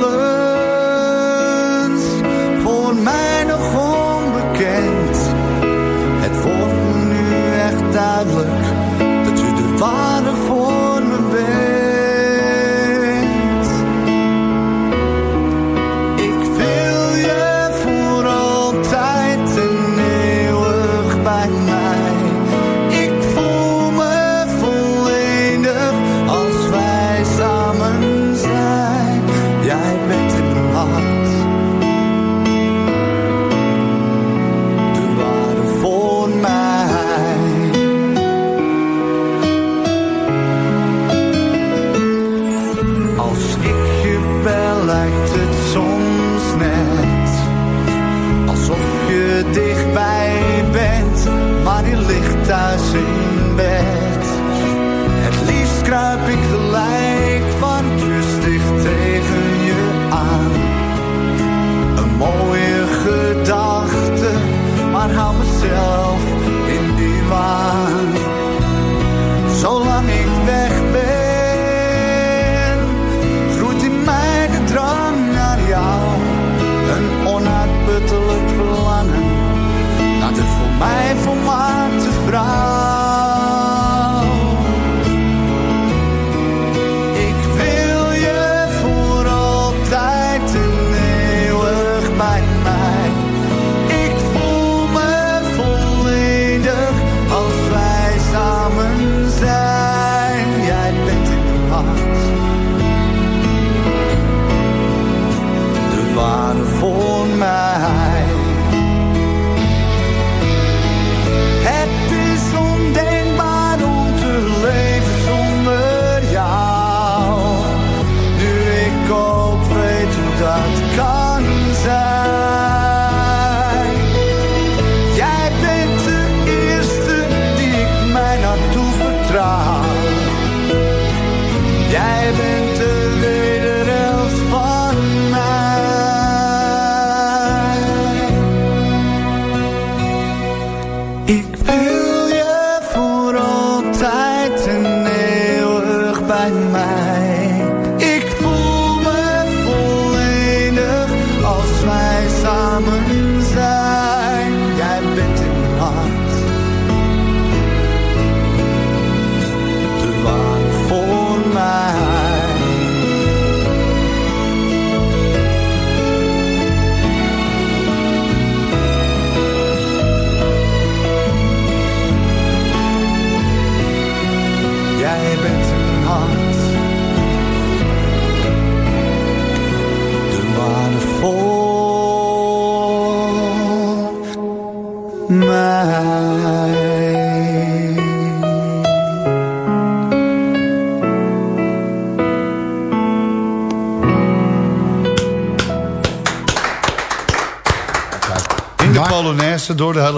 De ware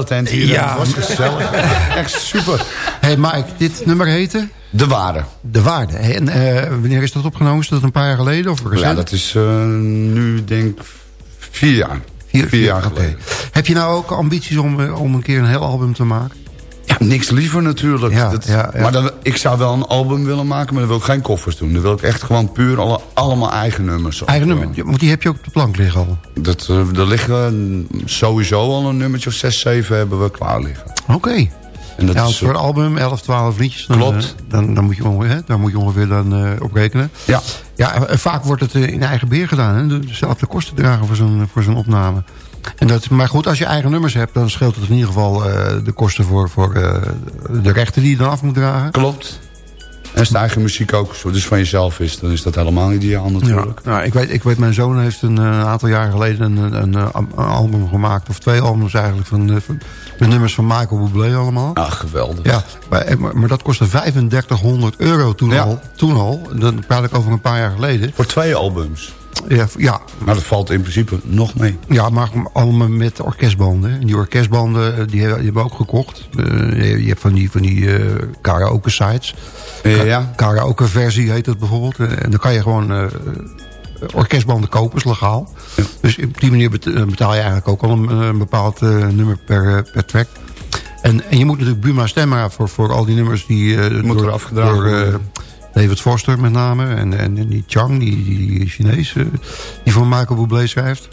tent hier. Ja. Dat was gezellig. Echt super. hey Mike, dit nummer heette? De Ware. De Waarde. En eh, wanneer is dat opgenomen? Is dat een paar jaar geleden? Of recent? Ja, dat is eh, nu denk ik vier jaar. Vier, jaar geleden. Heb je nou ook ambities om, eh, om een keer een heel album te maken? Ja, niks liever natuurlijk. Ja, Dat-. Maar dan, ik zou wel een album willen maken, maar dan wil ik geen koffers doen. Dan wil ik echt gewoon puur alle, allemaal eigen nummers. Eigen Gewoon. nummer, want die heb je ook op de plank liggen al. Dat, eh, er liggen sowieso al een nummertje of 6, 7 hebben we klaar liggen. Oké. En dat Ja, is, voor een album, 11, 12 liedjes. Dan, Klopt. eh, Dan, dan moet je ongeveer, daar moet je ongeveer dan eh, op rekenen. ja, Ja, eh, vaak wordt het eh, in eigen beheer gedaan. Hè? Zelf de kosten dragen voor zo'n voor zo'n opname. En dat, maar goed, als je eigen nummers hebt... dan scheelt het in ieder geval eh, de kosten voor, voor eh, de rechten die je dan af moet dragen. klopt. En als de eigen muziek ook zo dus van jezelf is, dan is dat helemaal ideaal natuurlijk. Ja, nou, ik, weet, ik weet, mijn zoon heeft een, eh, aantal jaar geleden een, een, een, een album gemaakt. Of twee albums eigenlijk. Van, van, met nummers van Michael Bublé allemaal. Ah, geweldig. Ja, maar, maar, maar dat kostte 3500 euro toen, Ja. al, toen al. Dan praat ik over een paar jaar geleden. Voor twee albums. Ja, ja, Maar dat valt in principe nog mee. Ja, maar allemaal met orkestbanden. En die orkestbanden eh, die hebben, we ook gekocht. Eh, je hebt van die, van die eh, karaoke sites. Ja, ja. Karaoke versie heet het bijvoorbeeld. En dan kan je gewoon orkestbanden kopen, is legaal. Dus op die manier bet- betaal je eigenlijk ook al een, een bepaald nummer per, per track. En, en je moet natuurlijk Buma Stemma voor, voor al die nummers die Moet door, er afgedragen door. David Foster met name. En, en, en die Chang, die, die Chinees, eh, die voor Michael Bublé schrijft.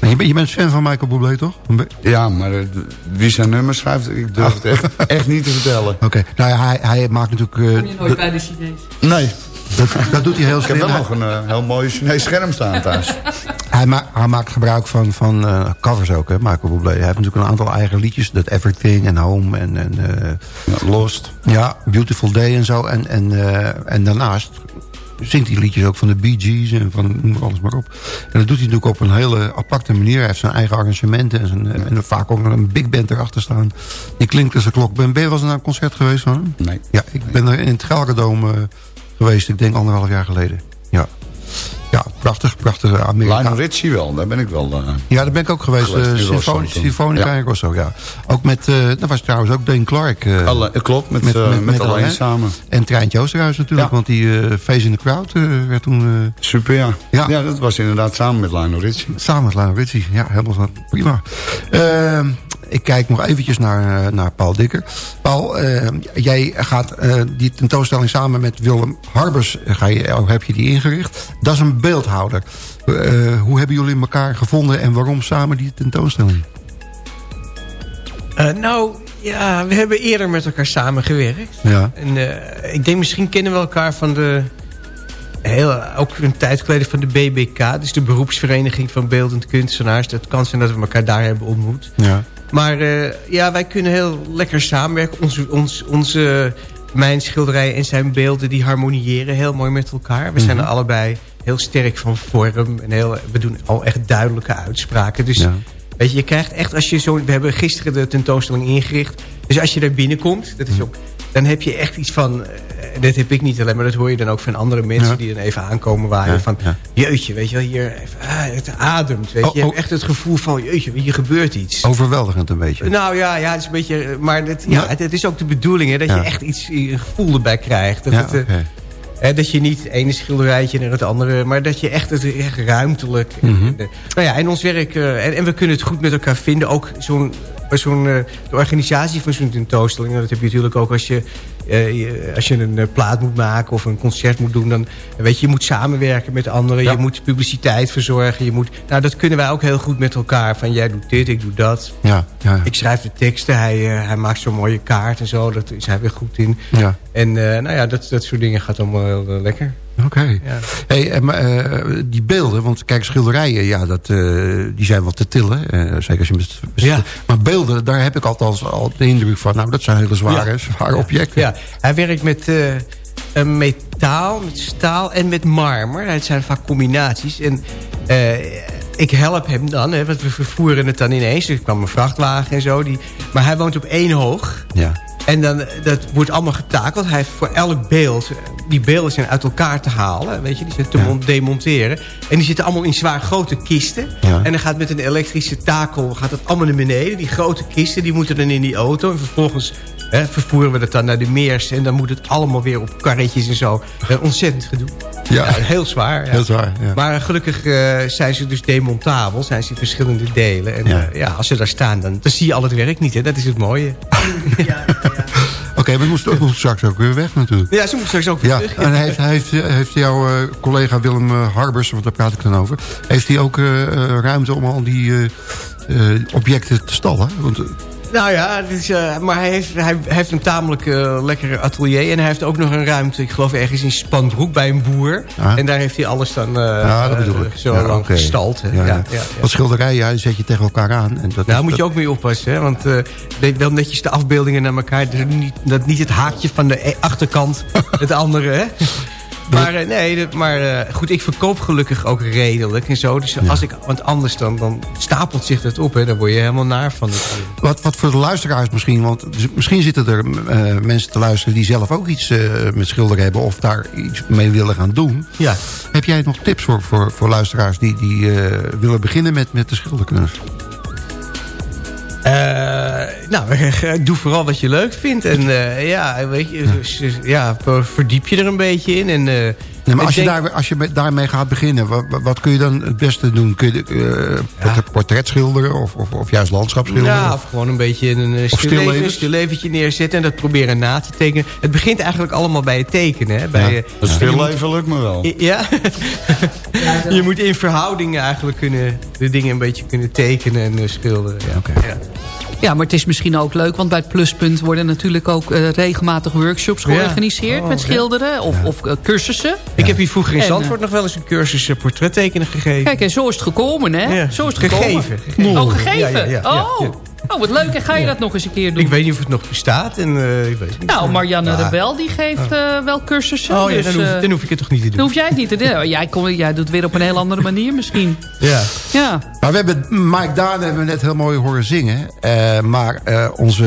En Je, bent- je bent fan van Michael Bublé, toch? Ja, maar eh, wie zijn nummer schrijft, ik durf het echt, echt niet te vertellen. Oké, nou ja, hij, hij maakt natuurlijk... eh, Kom je nooit bij de Chinees. Nee, dat, dat doet hij heel ik heb wel nog een eh, heel mooi Chinees scherm staan thuis. hij, ma- hij maakt gebruik van, van eh, covers ook, hè, Michael Bublé. Hij heeft natuurlijk een aantal eigen liedjes. Dat Everything en Home en... en eh, Lost. ja, Beautiful Day en zo. En, en, en daarnaast zingt hij liedjes ook van de Bee Gees en van noem alles maar op. En dat doet hij natuurlijk op een hele aparte manier. Hij heeft zijn eigen arrangementen en, zijn, en vaak ook een big band erachter staan. Die klinkt als een klok. Ben, ben je wel eens naar een concert geweest van hem? Nee. Ja, ik ben er in het Gelredome geweest, ik denk anderhalf jaar geleden. Ja, ja prachtig, prachtige Amerika. Lionel Richie wel, daar ben ik wel... eh, Ja, daar ben ik ook geweest. Geweest, eh. Symfonica Ja. in Rosso, ja. Ook met, eh dat was trouwens ook Dane Clark. eh, alle, eh, klopt, met, met- met, alleen samen. en Treintje Oosterhuis natuurlijk, Ja. want die eh Face in the Crowd eh, werd toen... eh, Super, ja. Ja. ja. dat was inderdaad samen met Lionel Richie. Samen met Lionel Richie. Ja, helemaal zo. prima. Ik kijk nog eventjes naar, eh, naar Paul Dikker. Paul, eh, jij gaat eh, die tentoonstelling samen met Willem Harbers... Ga je, oh, heb je die ingericht. Dat is een beeldhouder. Hoe hebben jullie elkaar gevonden en waarom samen die tentoonstelling? Nou, ja, we hebben eerder met elkaar samengewerkt. Ja. En ik denk misschien kennen we elkaar van de... Heel, ook een tijd geleden van de BBK. Dus de beroepsvereniging van beeldend kunstenaars. Dat kan zijn dat we elkaar daar hebben ontmoet. Ja. Maar eh, ja, wij kunnen heel lekker samenwerken. Onze, ons, onze, mijn schilderijen en zijn beelden die harmoniëren heel mooi met elkaar. We zijn er allebei heel sterk van vorm. En heel, we doen al echt duidelijke uitspraken. Dus Ja. Weet je, je krijgt echt als je zo... We hebben gisteren de tentoonstelling ingericht. Dus als je daar binnenkomt, dat is ook, dan heb je echt iets van... eh, dat heb ik niet alleen, maar dat hoor je dan ook van andere mensen... Ja. die dan even aankomen waaien Ja, van... ja. Jeutje, weet je wel, hier even, ah, het ademt. Weet je, Oh, je hebt oh. echt het gevoel van... Jeutje, hier gebeurt iets. Overweldigend een beetje. Nou ja, ja, het is een beetje... Maar het, ja, het, het is ook de bedoeling hè, dat je echt iets, een gevoel erbij krijgt. Dat, ja, het, eh, dat je niet het ene schilderijtje naar het andere... maar dat je echt, het, echt ruimtelijk... Mhm. en, eh, nou ja, en ons werk... eh, en, en we kunnen het goed met elkaar vinden. Ook zo'n zo'n eh, de organisatie van zo'n tentoonstelling... dat heb je natuurlijk ook als je, eh, als je een eh, plaat moet maken... of een concert moet doen. Dan, weet je, je moet samenwerken met anderen. Ja. Je moet publiciteit verzorgen. Je moet, nou, dat kunnen wij ook heel goed met elkaar. Van jij doet dit, ik doe dat. Ja, ja, Ik schrijf de teksten, hij, eh, hij maakt zo'n mooie kaart en zo. Dat is hij weer goed in. ja. En nou ja, dat, dat soort dingen gaat allemaal heel lekker. Oké. Ja. Hey, maar, die beelden, want kijk, schilderijen, ja, dat, die zijn wel te tillen. zeker als je met, Ja. Maar beelden, daar heb ik althans al de indruk van. Nou, dat zijn hele zware, Ja. zware objecten. Ja, hij werkt met eh, een metaal, met staal en met marmer. Het zijn vaak combinaties. En eh, ik help hem dan, hè, want we vervoeren het dan ineens. Er kwam een vrachtwagen en zo. Die, maar hij woont op één hoog. Ja. En dan, dat wordt allemaal getakeld. Hij heeft voor elk beeld, die beelden zijn uit elkaar te halen. Weet je, die zijn te Ja. demonteren. En die zitten allemaal in zwaar grote kisten. Ja. En dan gaat met een elektrische takel gaat het allemaal naar beneden. Die grote kisten, die moeten dan in die auto. En vervolgens hè, vervoeren we dat dan naar de meers. En dan moet het allemaal weer op karretjes en zo. Eh, ontzettend gedoe. Ja. heel zwaar. Ja. Heel zwaar, ja. Maar gelukkig eh, zijn ze dus demontabel. Zijn ze in verschillende delen. En Ja. ja. ja, als ze daar staan, dan, dan zie je al het werk niet. Hè? Dat is het mooie. Oké, maar we moesten ook nog straks ook weer weg natuurlijk. Ja, ze moet straks ook weer Ja, terug. en heeft, heeft, heeft jouw eh, collega Willem eh, Harbers, want daar praat ik dan over... heeft hij ook eh, eh, ruimte om al die eh, eh, objecten te stallen? Want, eh, Nou ja, eh, maar hij heeft, hij heeft een tamelijk eh, lekkere atelier. En hij heeft ook nog een ruimte, ik geloof ergens in Spanbroek bij een boer. Ah. En daar heeft hij alles dan ja, dat bedoel ik. zo ja, lang gestald. Ja. Want schilderijen, zet je tegen elkaar aan. En dat Nou, moet je ook mee oppassen, hè? want eh, wel netjes de afbeeldingen naar elkaar. Dat niet, dat niet het haakje van de e- achterkant het andere, hè? Maar eh, nee, maar eh, goed, ik verkoop gelukkig ook redelijk en zo. Dus als ik, want anders dan, dan stapelt zich dat op, hè? Daar word je helemaal naar van. natuurlijk. Wat, wat voor de luisteraars misschien, want misschien zitten er eh, mensen te luisteren... die zelf ook iets met schilderen hebben of daar iets mee willen gaan doen. Ja. Heb jij nog tips voor, voor, voor luisteraars die, die willen beginnen met, met de schilderkunst? Eh, nou, doe vooral wat je leuk vindt. En eh, ja, weet je, dus, dus, ja, verdiep je er een beetje in. En, eh, Nee, maar als je, daar, als je met- daarmee gaat beginnen, wat, wat kun je dan het beste doen? Kun je eh, portret, portret schilderen of, of, of juist landschap schilderen? Ja, of gewoon een beetje een eh, stilleven, stilleventje neerzetten... en dat proberen na te tekenen. Het begint eigenlijk allemaal bij het tekenen. Hè? Bij, Ja. eh, Dat je stil moet- leven lukt me wel. Ja? je moet in verhoudingen eigenlijk kunnen... de dingen een beetje kunnen tekenen en eh, schilderen. Ja. Ja. Ja, maar het is misschien ook leuk, want bij het Pluspunt worden natuurlijk ook eh, regelmatig workshops Ja. georganiseerd Oh, met schilderen of, of eh, cursussen. Ik heb hier vroeger in En, Zandvoort nog wel eens een cursus eh, portrettekenen gegeven. Kijk, en zo is het gekomen, hè? Zo is het gekomen. Gegeven, gegeven. Oh, gegeven? Ja, ja, ja, ja, oh. Oh, wat leuk. En ga je dat nog eens een keer doen? Ik weet niet of het nog bestaat. En, eh, ik weet het niet. Nou, Marianne Ja. Rebel die geeft eh, wel cursussen. Oh ja, dus, dan, hoef, eh, dan hoef ik het toch niet te doen. dan hoef jij het niet te doen. Jij, kom, jij doet het weer op een heel andere manier misschien. Ja. Ja. Maar we hebben Mike Daan hebben we net heel mooi horen zingen. Eh, maar eh, onze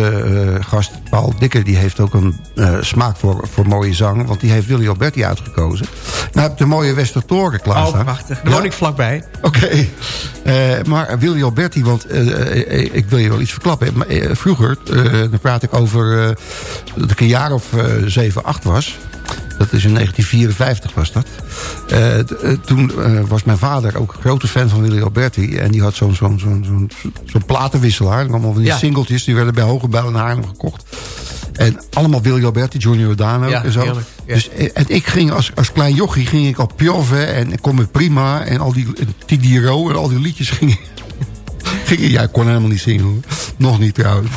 eh, gast Paul Dikker die heeft ook een eh, smaak voor, voor mooie zang. Want die heeft Willy Alberti uitgekozen. Nou heb de mooie Westertoren klaarstaan. Oh, prachtig. Daar woon ik vlakbij. Oké. Eh, maar Willy Alberti, want ik wil je wel iets verklappen. Eh, vroeger, eh, dan praat ik over eh, dat ik een jaar of eh, 7, 8 was. Dat is in 1954 was dat. Toen was mijn vader ook een grote fan van Willy Alberti. En die had zo'n zo'n zo'n zo'n zo'n platenwisselaar. Allemaal van die Ja. singeltjes. Die werden bij Hogebijl in Haarlem gekocht. En allemaal Willy Alberti, Junior Dano Ja, en zo. heerlijk, ja. Dus, en ik ging als, als klein jochie ging ik al pjoffen en ik kom prima. En al die Tidiro en al die liedjes ging ik- jij kon helemaal niet zingen hoor. Nog niet trouwens.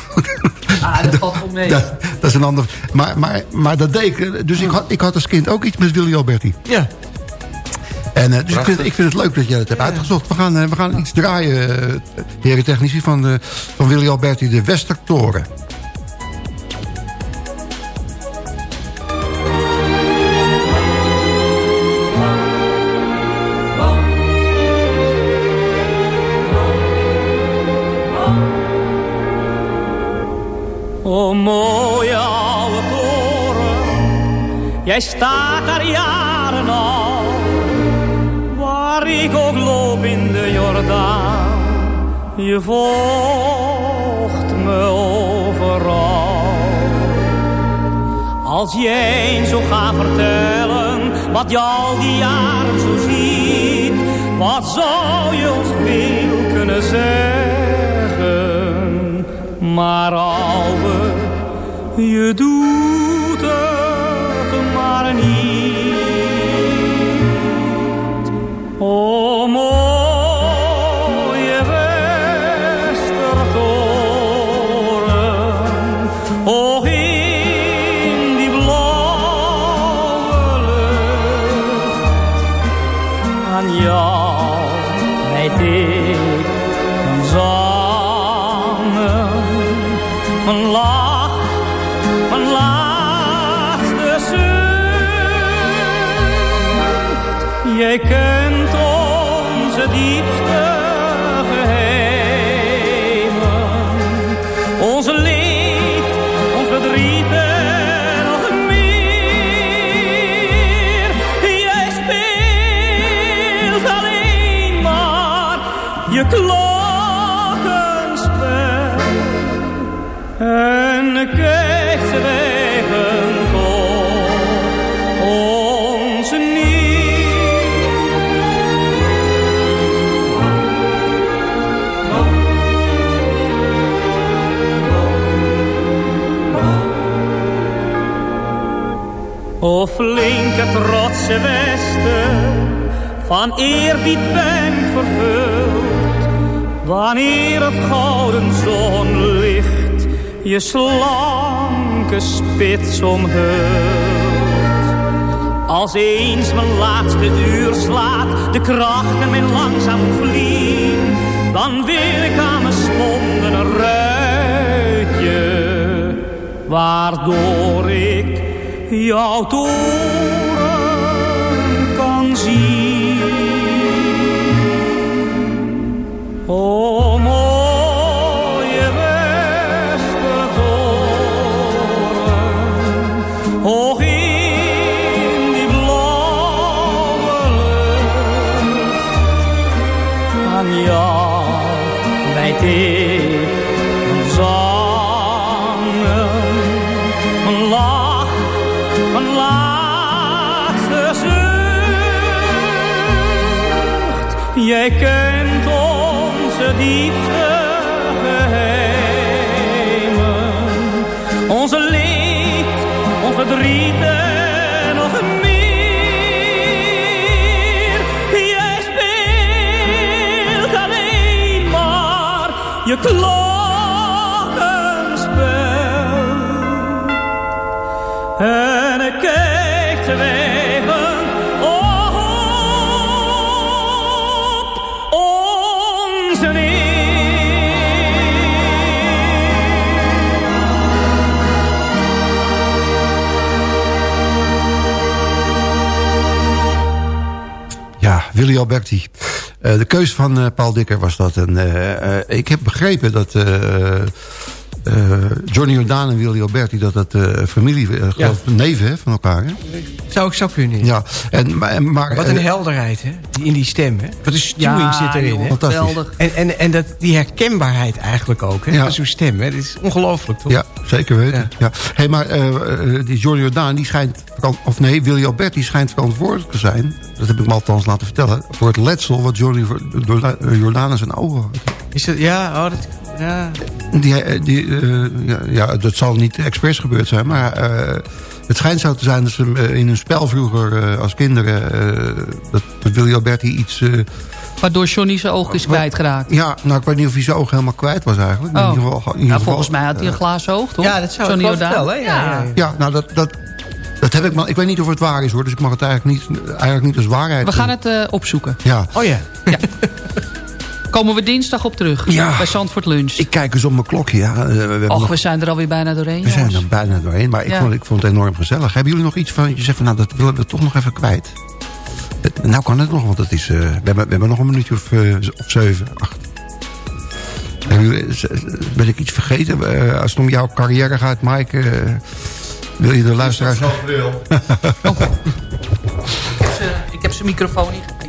Ah, dat valt wel mee. Dat, dat is een ander... Maar, maar, maar dat deed ik. Dus ik had, ik had als kind ook iets met Willy Alberti. Ja. En, eh, dus ik vind, ik vind het leuk dat je het hebt uitgezocht. We gaan, eh, we gaan iets draaien, uh, heren technici, van, de, van Willy Alberti, de Westertoren. Jij staat daar jaren al. Waar ik ook loop in de Jordaan, je volgt me overal. Als jij eens zo gaat vertellen, wat je al die jaren zo ziet. Wat zou je ons veel kunnen zeggen, maar ouwe, je doet het maar niet. O onze geheimen, onze leed, ons verdriet en meer. Speelt alleen maar je en O flinke trotse Westen, van eerbied ben vervuld. Wanneer het gouden zonlicht je slanke spits omhult. Als eens mijn laatste uur slaat, de krachten mijn langzaam vliegen. Dan wil ik aan mijn sponden een ruitje, waardoor ik jouw toren kan zien. O Kent onze diepste geheimen, onze leed, ons verdriet en nog meer. Jij speelt alleen maar je klokkenspel. Willy Alberti. Eh, de keus van eh, Paul Dikker was dat. En, eh, ik heb begrepen dat Johnny Jordaan en Willy Alberti... dat dat eh, familie, eh, geloof neven hè, van elkaar. Hè? Zou ik zou kunnen. Ja, en, maar, maar, Wat een eh, helderheid, hè? Die- In die stem, hè? Wat een stuwing Ja, zit erin, joh, hè? Fantastisch. geweldig. En, en, en dat, die herkenbaarheid eigenlijk ook, hè? Ja. Van zo'n stem, hè? Dat is ongelooflijk, toch? Ja, zeker weten. Ja. Ja. Hey, maar eh, eh, die Johnny Jordaan, die schijnt... Of nee, Willy Alberti schijnt verantwoordelijk te zijn... dat heb ik me althans laten vertellen... voor het letsel wat Johnny Jordaan in zijn ogen had. Is dat, ja, oh, dat, ja. Die, eh, die, eh, ja, ja, dat zal niet expres gebeurd zijn, maar eh, het schijnt zo te zijn dat ze in een spel vroeger eh, als kinderen, eh, dat, dat Willy Alberti iets, eh, Waardoor Johnny zijn oog is kwijtgeraakt. Ja, nou ik weet niet of hij zijn oog helemaal kwijt was eigenlijk. Oh. In ieder geval, in ieder Nou, geval, volgens mij had hij een glazen oog, toch? Ja, dat zou Johnny ik wel hè? Ja, ja, ja. Ja, nou dat, dat, dat heb ik maar. Ik weet niet of het waar is hoor, dus ik mag het eigenlijk niet, eigenlijk niet als waarheid We gaan het eh, opzoeken. Ja. Oh ja. Komen we dinsdag op terug. Ja. Bij Zandvoort Lunch. Ik kijk eens op mijn klokje. Ja. Eh, We, Och, nog- we zijn er alweer bijna doorheen, we zijn er bijna doorheen, maar ik, Ja. vond, ik vond het enorm gezellig. Hebben jullie nog iets van, je zegt van nou dat willen we toch nog even kwijt? Nou kan het nog, want het is, eh, we, hebben, we hebben nog een minuutje of, eh, of zeven, acht. Ben ik iets vergeten? Als het om jouw carrière gaat, Mike, wil je de luisteraars... Ik heb zijn microfoon niet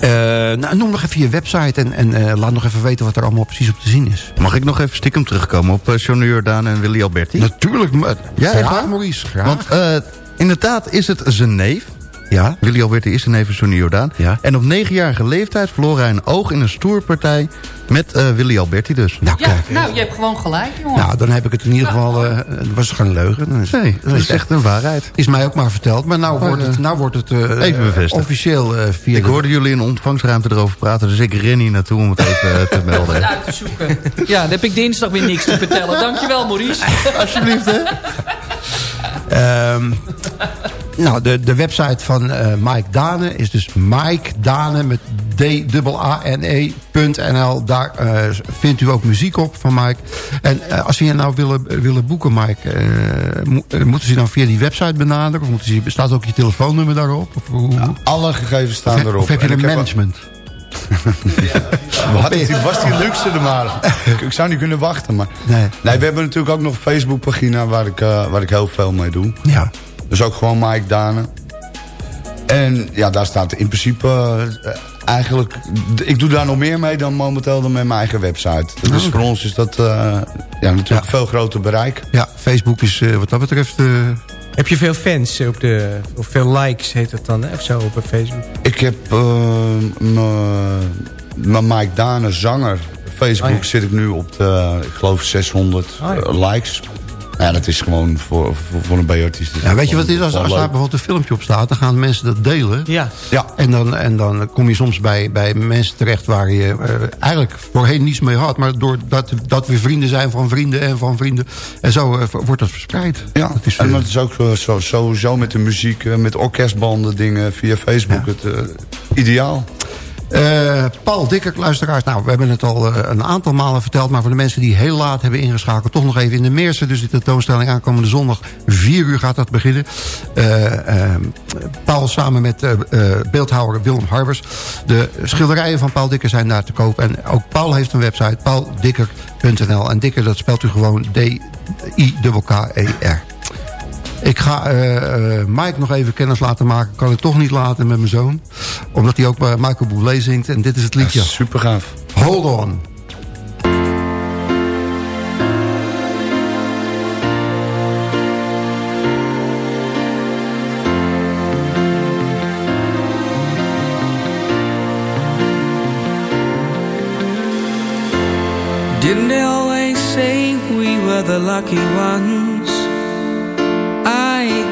Eh, nou, noem nog even je website en, en eh, laat nog even weten wat er allemaal precies op te zien is. Mag ik nog even stiekem terugkomen op uh, Johnny Jordaan en Willy Alberti? Natuurlijk, maar, Ja, graag? Maurice, graag. Want eh, inderdaad is het zijn neef. Ja? Willy Alberti is zijn neef van Johnny Jordaan. Ja. En op negenjarige leeftijd verloor hij een oog in een stoerpartij met eh, Willy Alberti dus. Nou, Ja, kijk. nou, je hebt gewoon gelijk, jongen. Nou, dan heb ik het in ieder geval... eh het was geen leugen. Dan is, Nee, dat is echt een waarheid. Is mij ook maar verteld. Maar nou wordt het, nou wordt het eh, Even bevestigd. officieel eh, via Ik de- hoorde jullie in de ontvangstruimte erover praten, dus ik ren hier naartoe om het even te melden. Het uit te zoeken. Ja, dan heb ik dinsdag weer niks te vertellen. Dankjewel, Maurice. Alsjeblieft, hè? Ehm, nou, de, de website van eh, Mike Dane is dus Mike Dane met D-A-N-E.nl. Daar eh, vindt u ook muziek op van Mike. En eh, als ze je nou willen, willen boeken, Mike, mo- moeten ze dan via die website benaderen? Of moeten ze, staat ook je telefoonnummer daarop? Of, hoe, Alle gegevens staan of, erop. of heb je En een management? Wat? Was die luxe er maar. Ik- zou niet kunnen wachten. Maar... Nee. Nee, we hebben natuurlijk ook nog een Facebookpagina waar ik, waar ik heel veel mee doe. Ja. Dus ook gewoon Mike Dane. En ja, daar staat in principe eh, eigenlijk... Ik doe daar nog meer mee dan momenteel dan met mijn eigen website. Dus voor ons is dat eh, ja, natuurlijk veel groter bereik. Ja, Facebook is eh, wat dat betreft... eh, Heb je veel fans op de... Of veel likes heet dat dan, hè? Of zo op Facebook? Ik heb eh, mijn- Mike Dane zanger. Facebook Oh ja. zit ik nu op de, ik geloof 600 Oh ja. eh, likes. Ja, dat is gewoon voor, voor, voor een B-artiest. is ja, weet je wat het is? Als, als daar bijvoorbeeld een filmpje op staat... dan gaan mensen dat delen. Ja. Ja, En dan, en dan kom je soms bij, bij mensen terecht waar je eh, eigenlijk voorheen niets mee had. Maar doordat dat we vrienden zijn van vrienden en van vrienden. En zo eh, wordt dat verspreid. ja. Dat is, en eh, dat is ook zo, sowieso met de muziek, met orkestbanden, dingen via Facebook. Het, ideaal. Eh, Paul Dikker, luisteraars. Nou, we hebben het al eh, een aantal malen verteld... maar voor de mensen die heel laat hebben ingeschakeld... toch nog even in de Meerse. Dus de tentoonstelling aankomende zondag. 4 uur gaat dat beginnen. Eh, eh, Paul samen met beeldhouwer Willem Harbers. De schilderijen van Paul Dikker zijn daar te koop. En ook Paul heeft een website, pauldikker.nl. En Dikker, dat spelt u gewoon D-I-K-K-E-R. Ik ga eh, eh, Mike nog even kennis laten maken. Kan ik toch niet laten met mijn zoon. Omdat hij ook bij Michael Bublé zingt. En dit is het liedje. Super gaaf. Hold on. Didn't they always say we were the lucky ones?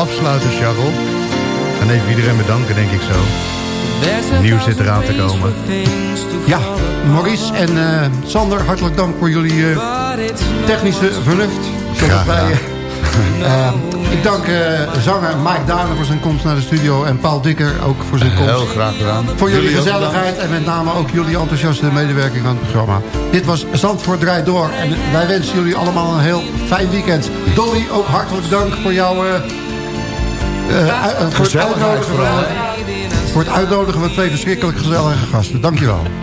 afsluiten, Charles. En even iedereen bedanken, denk ik zo. Nieuws zit eraan te komen. Ja, Maurice en eh, Sander, hartelijk dank voor jullie eh, technische vernuft. Graag wij, eh, Uh, ik dank zanger Mike Dane voor zijn komst naar de studio. En Paul Dikker ook voor zijn komst. Heel graag gedaan. Voor jullie, gezelligheid en met name ook jullie enthousiaste medewerking aan het programma. Dit was Zandvoort Draait Door. En wij wensen jullie allemaal een heel fijn weekend. Dolly, ook hartelijk dank voor jouw... Uh, voor, het uitnodigen van, voor het uitnodigen van twee verschrikkelijk gezellige gasten. Dankjewel.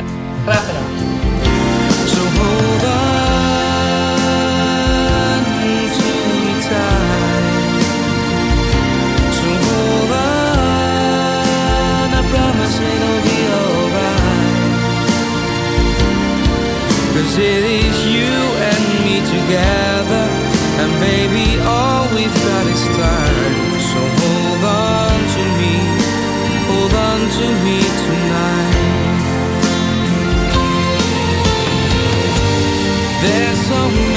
You.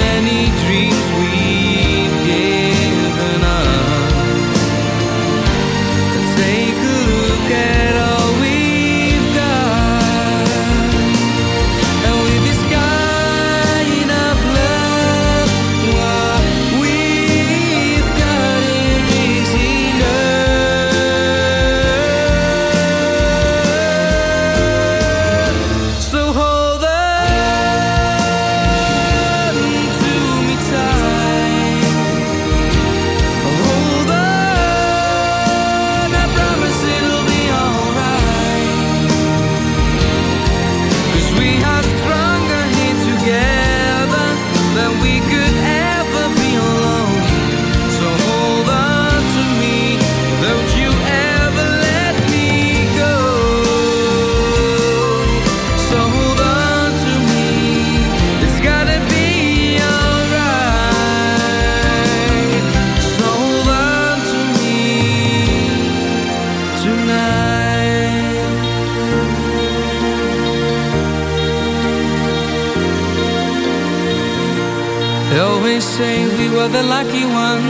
The lucky ones.